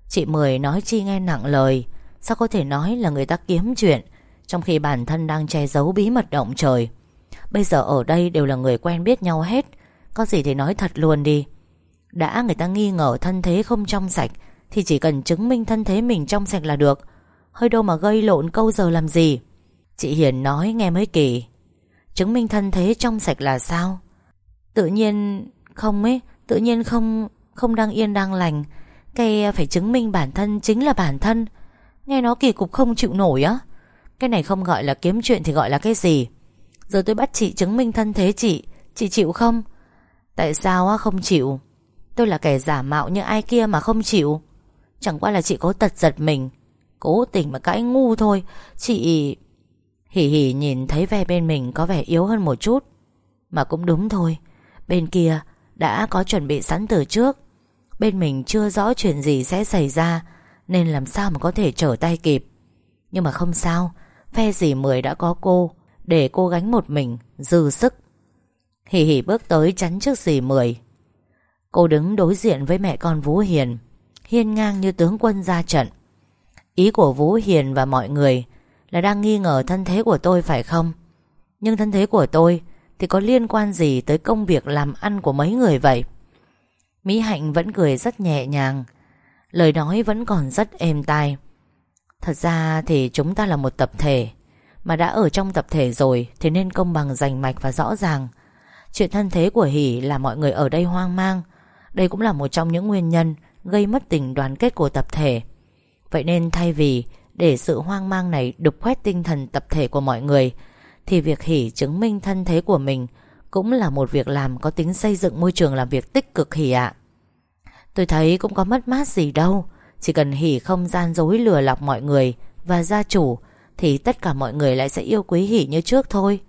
Chị Mười nói chi nghe nặng lời, Sao có thể nói là người ta kiếm chuyện, Trong khi bản thân đang che giấu bí mật động trời. Bây giờ ở đây đều là người quen biết nhau hết, Có gì thì nói thật luôn đi. Đã người ta nghi ngờ thân thế không trong sạch, Thì chỉ cần chứng minh thân thế mình trong sạch là được. Hơi đâu mà gây lộn câu giờ làm gì? Chị Hiền nói nghe mới kỳ Chứng minh thân thế trong sạch là sao? Tự nhiên không ấy, Tự nhiên không không đang yên đang lành. Cái à, phải chứng minh bản thân chính là bản thân. Nghe nó kỳ cục không chịu nổi á. Cái này không gọi là kiếm chuyện thì gọi là cái gì? Giờ tôi bắt chị chứng minh thân thế chị. Chị chịu không? Tại sao á, không chịu? Tôi là kẻ giả mạo như ai kia mà không chịu. Chẳng qua là chị có tật giật mình. Cố tình mà cãi ngu thôi. Chị... Hỉ hỉ nhìn thấy ve bên mình có vẻ yếu hơn một chút. Mà cũng đúng thôi. Bên kia đã có chuẩn bị sẵn từ trước. Bên mình chưa rõ chuyện gì sẽ xảy ra, Nên làm sao mà có thể trở tay kịp. Nhưng mà không sao, Phe dì mười đã có cô, Để cô gánh một mình, Dư sức. Hỉ hỉ bước tới chắn trước dì mười. Cô đứng đối diện với mẹ con Vũ Hiền, Hiên ngang như tướng quân ra trận. Ý của Vũ Hiền và mọi người Là đang nghi ngờ thân thế của tôi phải không? Nhưng thân thế của tôi thì có liên quan gì tới công việc làm ăn của mấy người vậy? Mỹ Hạnh vẫn cười rất nhẹ nhàng. Lời nói vẫn còn rất êm tai. Thật ra thì chúng ta là một tập thể, Mà đã ở trong tập thể rồi, Thì nên công bằng rành mạch và rõ ràng. Chuyện thân thế của Hỷ là mọi người ở đây hoang mang. Đây cũng là một trong những nguyên nhân Gây mất tình đoàn kết của tập thể. Vậy nên thay vì để sự hoang mang này đục khoét tinh thần tập thể của mọi người thì việc Hỷ chứng minh thân thế của mình cũng là một việc làm có tính xây dựng môi trường làm việc tích cực Hỷ ạ. Tôi thấy cũng có mất mát gì đâu, chỉ cần Hỷ không gian dối lừa lọc mọi người và gia chủ thì tất cả mọi người lại sẽ yêu quý Hỷ như trước thôi.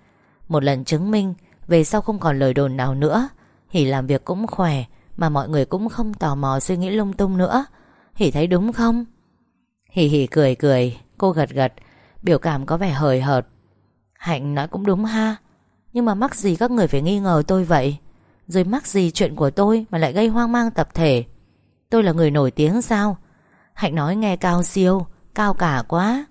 Một lần chứng minh, về sau không còn lời đồn nào nữa, Hỷ làm việc cũng khỏe mà mọi người cũng không tò mò suy nghĩ lung tung nữa. Hỷ thấy đúng không? hỉ hỉ cười cười Cô gật gật Biểu cảm có vẻ hời hợt Hạnh nói cũng đúng ha. Nhưng mà mắc gì các người phải nghi ngờ tôi vậy? Rồi mắc gì chuyện của tôi Mà lại gây hoang mang tập thể? Tôi là người nổi tiếng sao? Hạnh nói nghe cao siêu, Cao cả quá.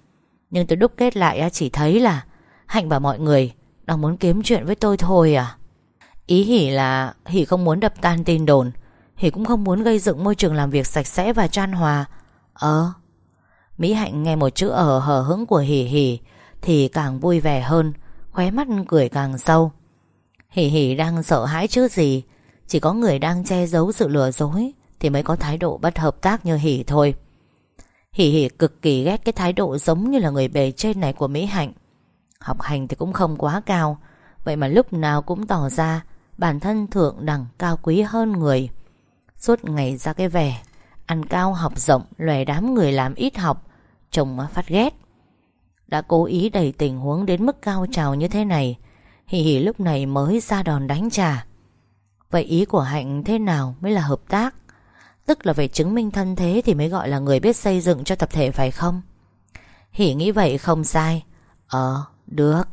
Nhưng tôi đúc kết lại chỉ thấy là Hạnh và mọi người Đang muốn kiếm chuyện với tôi thôi à? Ý Hỉ là Hỉ không muốn đập tan tin đồn, Hỉ cũng không muốn gây dựng môi trường làm việc sạch sẽ và chan hòa. Ờ. Mỹ Hạnh nghe một chữ ở hờ hững của Hỉ Hỉ thì càng vui vẻ hơn, Khóe mắt cười càng sâu. Hỉ Hỉ đang sợ hãi chứ gì, Chỉ có người đang che giấu sự lừa dối Thì mới có thái độ bất hợp tác như Hỉ thôi. Hỉ Hỉ cực kỳ ghét cái thái độ giống như là người bề trên này của Mỹ Hạnh. Học hành thì cũng không quá cao, Vậy mà lúc nào cũng tỏ ra Bản thân thượng đẳng cao quý hơn người. Suốt ngày ra cái vẻ, Ăn cao học rộng, Lòe đám người làm ít học Chồng phát ghét. Đã cố ý đẩy tình huống đến mức cao trào như thế này. Hì hì lúc này mới ra đòn đánh trả. Vậy ý của Hạnh thế nào mới là hợp tác? Tức là phải chứng minh thân thế Thì mới gọi là người biết xây dựng cho tập thể phải không? Hỉ nghĩ vậy không sai. Ờ được.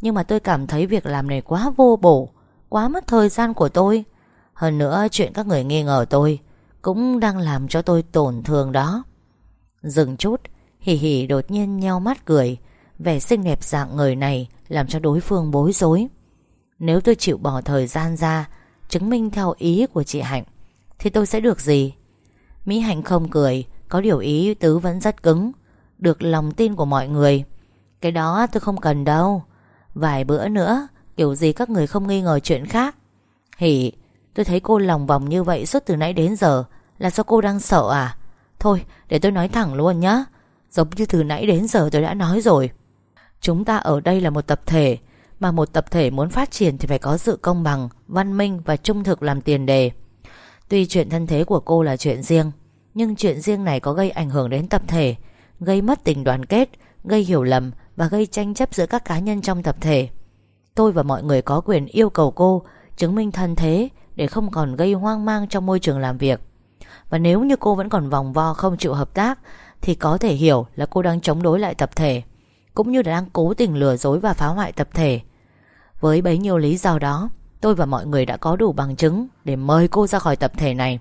Nhưng mà tôi cảm thấy việc làm này quá vô bổ, Quá mất thời gian của tôi. Hơn nữa, chuyện các người nghi ngờ tôi Cũng đang làm cho tôi tổn thương đó. Dừng chút. Hỉ hỉ đột nhiên nheo mắt cười. Vẻ xinh đẹp dạng người này Làm cho đối phương bối rối. Nếu tôi chịu bỏ thời gian ra, Chứng minh theo ý của chị Hạnh, Thì tôi sẽ được gì? Mỹ Hạnh không cười, Có điều ý tứ vẫn rất cứng. Được lòng tin của mọi người. Cái đó tôi không cần đâu. Vài bữa nữa, Kiểu gì các người không nghi ngờ chuyện khác? Hỉ Tôi thấy cô lòng vòng như vậy suốt từ nãy đến giờ, Là do cô đang sợ à? Thôi, để tôi nói thẳng luôn nhá. Giống như từ nãy đến giờ tôi đã nói rồi. Chúng ta ở đây là một tập thể Mà một tập thể muốn phát triển Thì phải có sự công bằng, văn minh và trung thực làm tiền đề. Tuy chuyện thân thế của cô là chuyện riêng Nhưng chuyện riêng này có gây ảnh hưởng đến tập thể Gây mất tình đoàn kết Gây hiểu lầm Và gây tranh chấp giữa các cá nhân trong tập thể. Tôi và mọi người có quyền yêu cầu cô Chứng minh thân thế Để không còn gây hoang mang trong môi trường làm việc. Và nếu như cô vẫn còn vòng vo không chịu hợp tác thì có thể hiểu là cô đang chống đối lại tập thể, Cũng như là đang cố tình lừa dối và phá hoại tập thể. Với bấy nhiêu lý do đó, Tôi và mọi người đã có đủ bằng chứng Để mời cô ra khỏi tập thể này.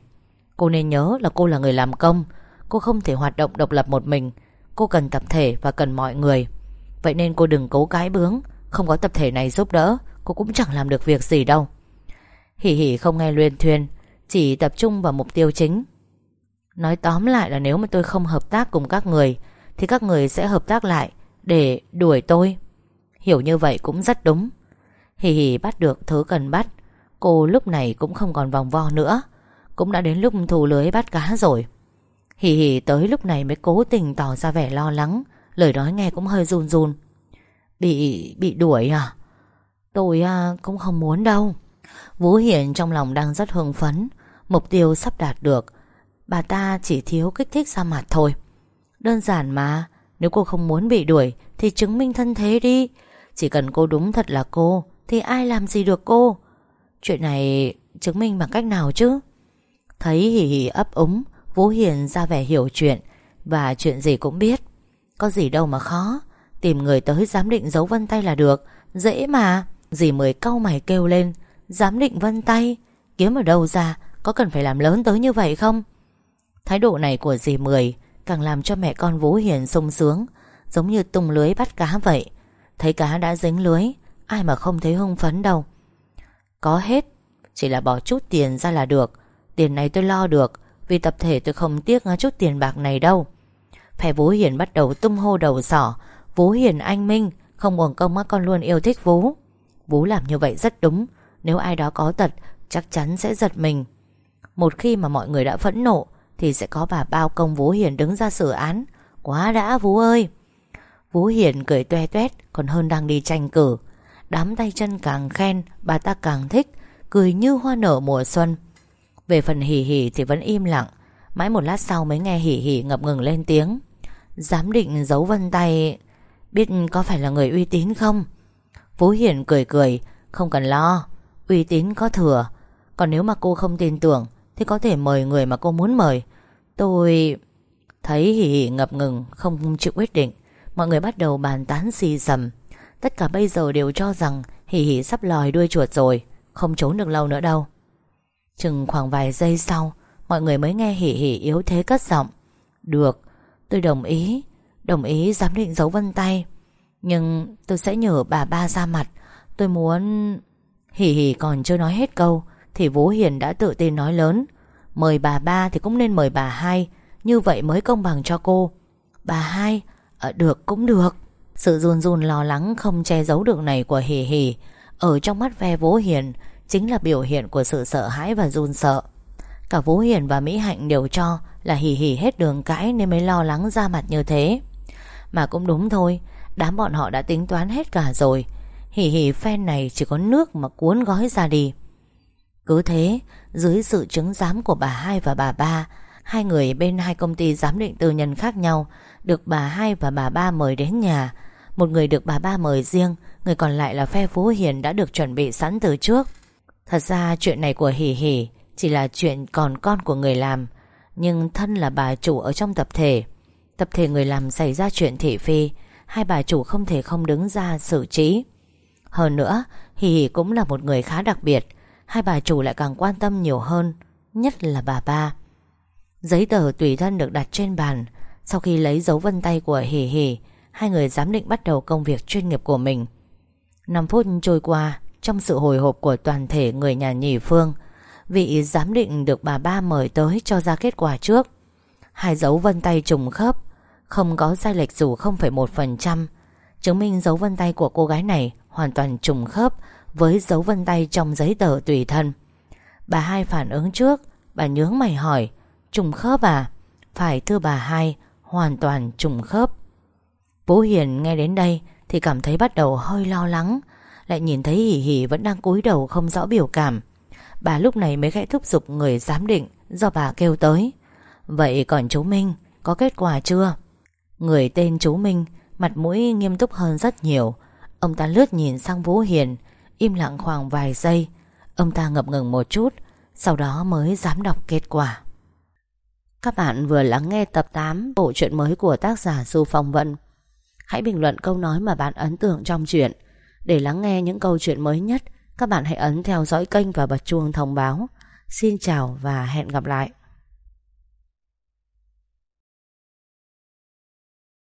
Cô nên nhớ là cô là người làm công, Cô không thể hoạt động độc lập một mình. Cô cần tập thể và cần mọi người. Vậy nên cô đừng cố cái bướng, Không có tập thể này giúp đỡ, Cô cũng chẳng làm được việc gì đâu. Hỉ hỉ không nghe luyên thuyên, Chỉ tập trung vào mục tiêu chính. Nói tóm lại là nếu mà tôi không hợp tác cùng các người Thì các người sẽ hợp tác lại Để đuổi tôi. Hiểu như vậy cũng rất đúng. Hì hì bắt được thứ cần bắt. Cô lúc này cũng không còn vòng vo nữa. Cũng đã đến lúc thù lưới bắt cá rồi. Hì hì tới lúc này mới cố tình tỏ ra vẻ lo lắng. Lời nói nghe cũng hơi run run. Bị... bị đuổi à? Tôi à, cũng không muốn đâu. Vũ Hiển trong lòng đang rất hưng phấn. Mục tiêu sắp đạt được. Bà ta chỉ thiếu kích thích ra mặt thôi. Đơn giản mà, Nếu cô không muốn bị đuổi, Thì chứng minh thân thế đi. Chỉ cần cô đúng thật là cô, Thì ai làm gì được cô? Chuyện này chứng minh bằng cách nào chứ? Thấy hỉ hỉ ấp úng, Vũ Hiền ra vẻ hiểu chuyện, Và chuyện gì cũng biết. Có gì đâu mà khó, Tìm người tới giám định dấu vân tay là được. Dễ mà, Dì mới cau mày kêu lên, Giám định vân tay, Kiếm ở đâu ra, Có cần phải làm lớn tới như vậy không? Thái độ này của dì Mười Càng làm cho mẹ con Vũ Hiền sung sướng, Giống như tung lưới bắt cá vậy. Thấy cá đã dính lưới, Ai mà không thấy hưng phấn đâu. Có hết, Chỉ là bỏ chút tiền ra là được. Tiền này tôi lo được, Vì tập thể tôi không tiếc chút tiền bạc này đâu. Phải Vũ Hiền bắt đầu tung hô đầu sỏ. Vũ Hiền anh Minh, Không uổng công con luôn yêu thích Vũ. Vũ làm như vậy rất đúng. Nếu ai đó có tật, Chắc chắn sẽ giật mình. Một khi mà mọi người đã phẫn nộ thì sẽ có bà bao công Vũ Hiền đứng ra xử án. Quá đã, Vũ ơi! Vũ Hiền cười toe toét, Còn hơn đang đi tranh cử. Đám tay chân càng khen, Bà ta càng thích, Cười như hoa nở mùa xuân. Về phần hỉ hỉ thì vẫn im lặng. Mãi một lát sau mới nghe hỉ hỉ ngập ngừng lên tiếng. Giám định giấu vân tay, Biết có phải là người uy tín không? Vũ Hiển cười cười, Không cần lo, Uy tín có thừa. Còn nếu mà cô không tin tưởng thì có thể mời người mà cô muốn mời. Tôi... Thấy hỉ hỉ ngập ngừng, Không chịu quyết định. Mọi người bắt đầu bàn tán xì xầm. Tất cả bây giờ đều cho rằng Hỉ hỉ sắp lòi đuôi chuột rồi, Không trốn được lâu nữa đâu. Chừng khoảng vài giây sau, Mọi người mới nghe hỉ hỉ yếu thế cất giọng. Được, Tôi đồng ý Đồng ý giám định dấu vân tay. Nhưng tôi sẽ nhờ bà ba ra mặt. Tôi muốn... Hỉ hỉ còn chưa nói hết câu. Thì Vũ Hiền đã tự tin nói lớn Mời bà ba thì cũng nên mời bà hai Như vậy mới công bằng cho cô. Bà hai? À, Được cũng được. Sự run run lo lắng không che giấu được này của Hì Hì Ở trong mắt ve Vũ Hiền Chính là biểu hiện của sự sợ hãi và run sợ. Cả Vũ Hiền và Mỹ Hạnh đều cho Là Hì Hì hết đường cãi Nên mới lo lắng ra mặt như thế. Mà cũng đúng thôi Đám bọn họ đã tính toán hết cả rồi. Hì Hì phen này chỉ có nước mà cuốn gói ra đi. Cứ thế, Dưới sự chứng giám của bà hai và bà ba, Hai người bên hai công ty giám định tư nhân khác nhau Được bà hai và bà ba mời đến nhà. Một người được bà ba mời riêng, Người còn lại là phe Phú Hiền đã được chuẩn bị sẵn từ trước. Thật ra chuyện này của Hỉ Hỉ Chỉ là chuyện còn con của người làm, Nhưng thân là bà chủ ở trong tập thể. Tập thể người làm xảy ra chuyện thị phi, Hai bà chủ không thể không đứng ra xử trí. Hơn nữa Hỉ Hỉ cũng là một người khá đặc biệt Hai bà chủ lại càng quan tâm nhiều hơn Nhất là bà ba. Giấy tờ tùy thân được đặt trên bàn. Sau khi lấy dấu vân tay của Hỉ Hỉ Hai người giám định bắt đầu công việc chuyên nghiệp của mình. 5 phút trôi qua Trong sự hồi hộp của toàn thể người nhà nhì phương Vị giám định được bà ba mời tới cho ra kết quả trước. Hai dấu vân tay trùng khớp Không có sai lệch dù 0,1% Chứng minh dấu vân tay của cô gái này Hoàn toàn trùng khớp với dấu vân tay trong giấy tờ tùy thân. Bà hai phản ứng trước, Bà nhướng mày hỏi, Trùng khớp à? Phải thưa bà hai, Hoàn toàn trùng khớp. Bố Hiền nghe đến đây Thì cảm thấy bắt đầu hơi lo lắng, Lại nhìn thấy Hỉ Hỉ vẫn đang cúi đầu không rõ biểu cảm. Bà lúc này mới khẽ thúc giục người giám định Do bà kêu tới, Vậy còn chú Minh, Có kết quả chưa? Người tên chú Minh, Mặt mũi nghiêm túc hơn rất nhiều. Ông ta lướt nhìn sang Vũ Hiền Im lặng khoảng vài giây. Ông ta ngập ngừng một chút, Sau đó mới dám đọc kết quả. Các bạn vừa lắng nghe tập 8 Bộ truyện mới của tác giả Du Phong Vận Hãy bình luận câu nói mà bạn ấn tượng trong truyện. Để lắng nghe những câu chuyện mới nhất, Các bạn hãy ấn theo dõi kênh và bật chuông thông báo. Xin chào và hẹn gặp lại.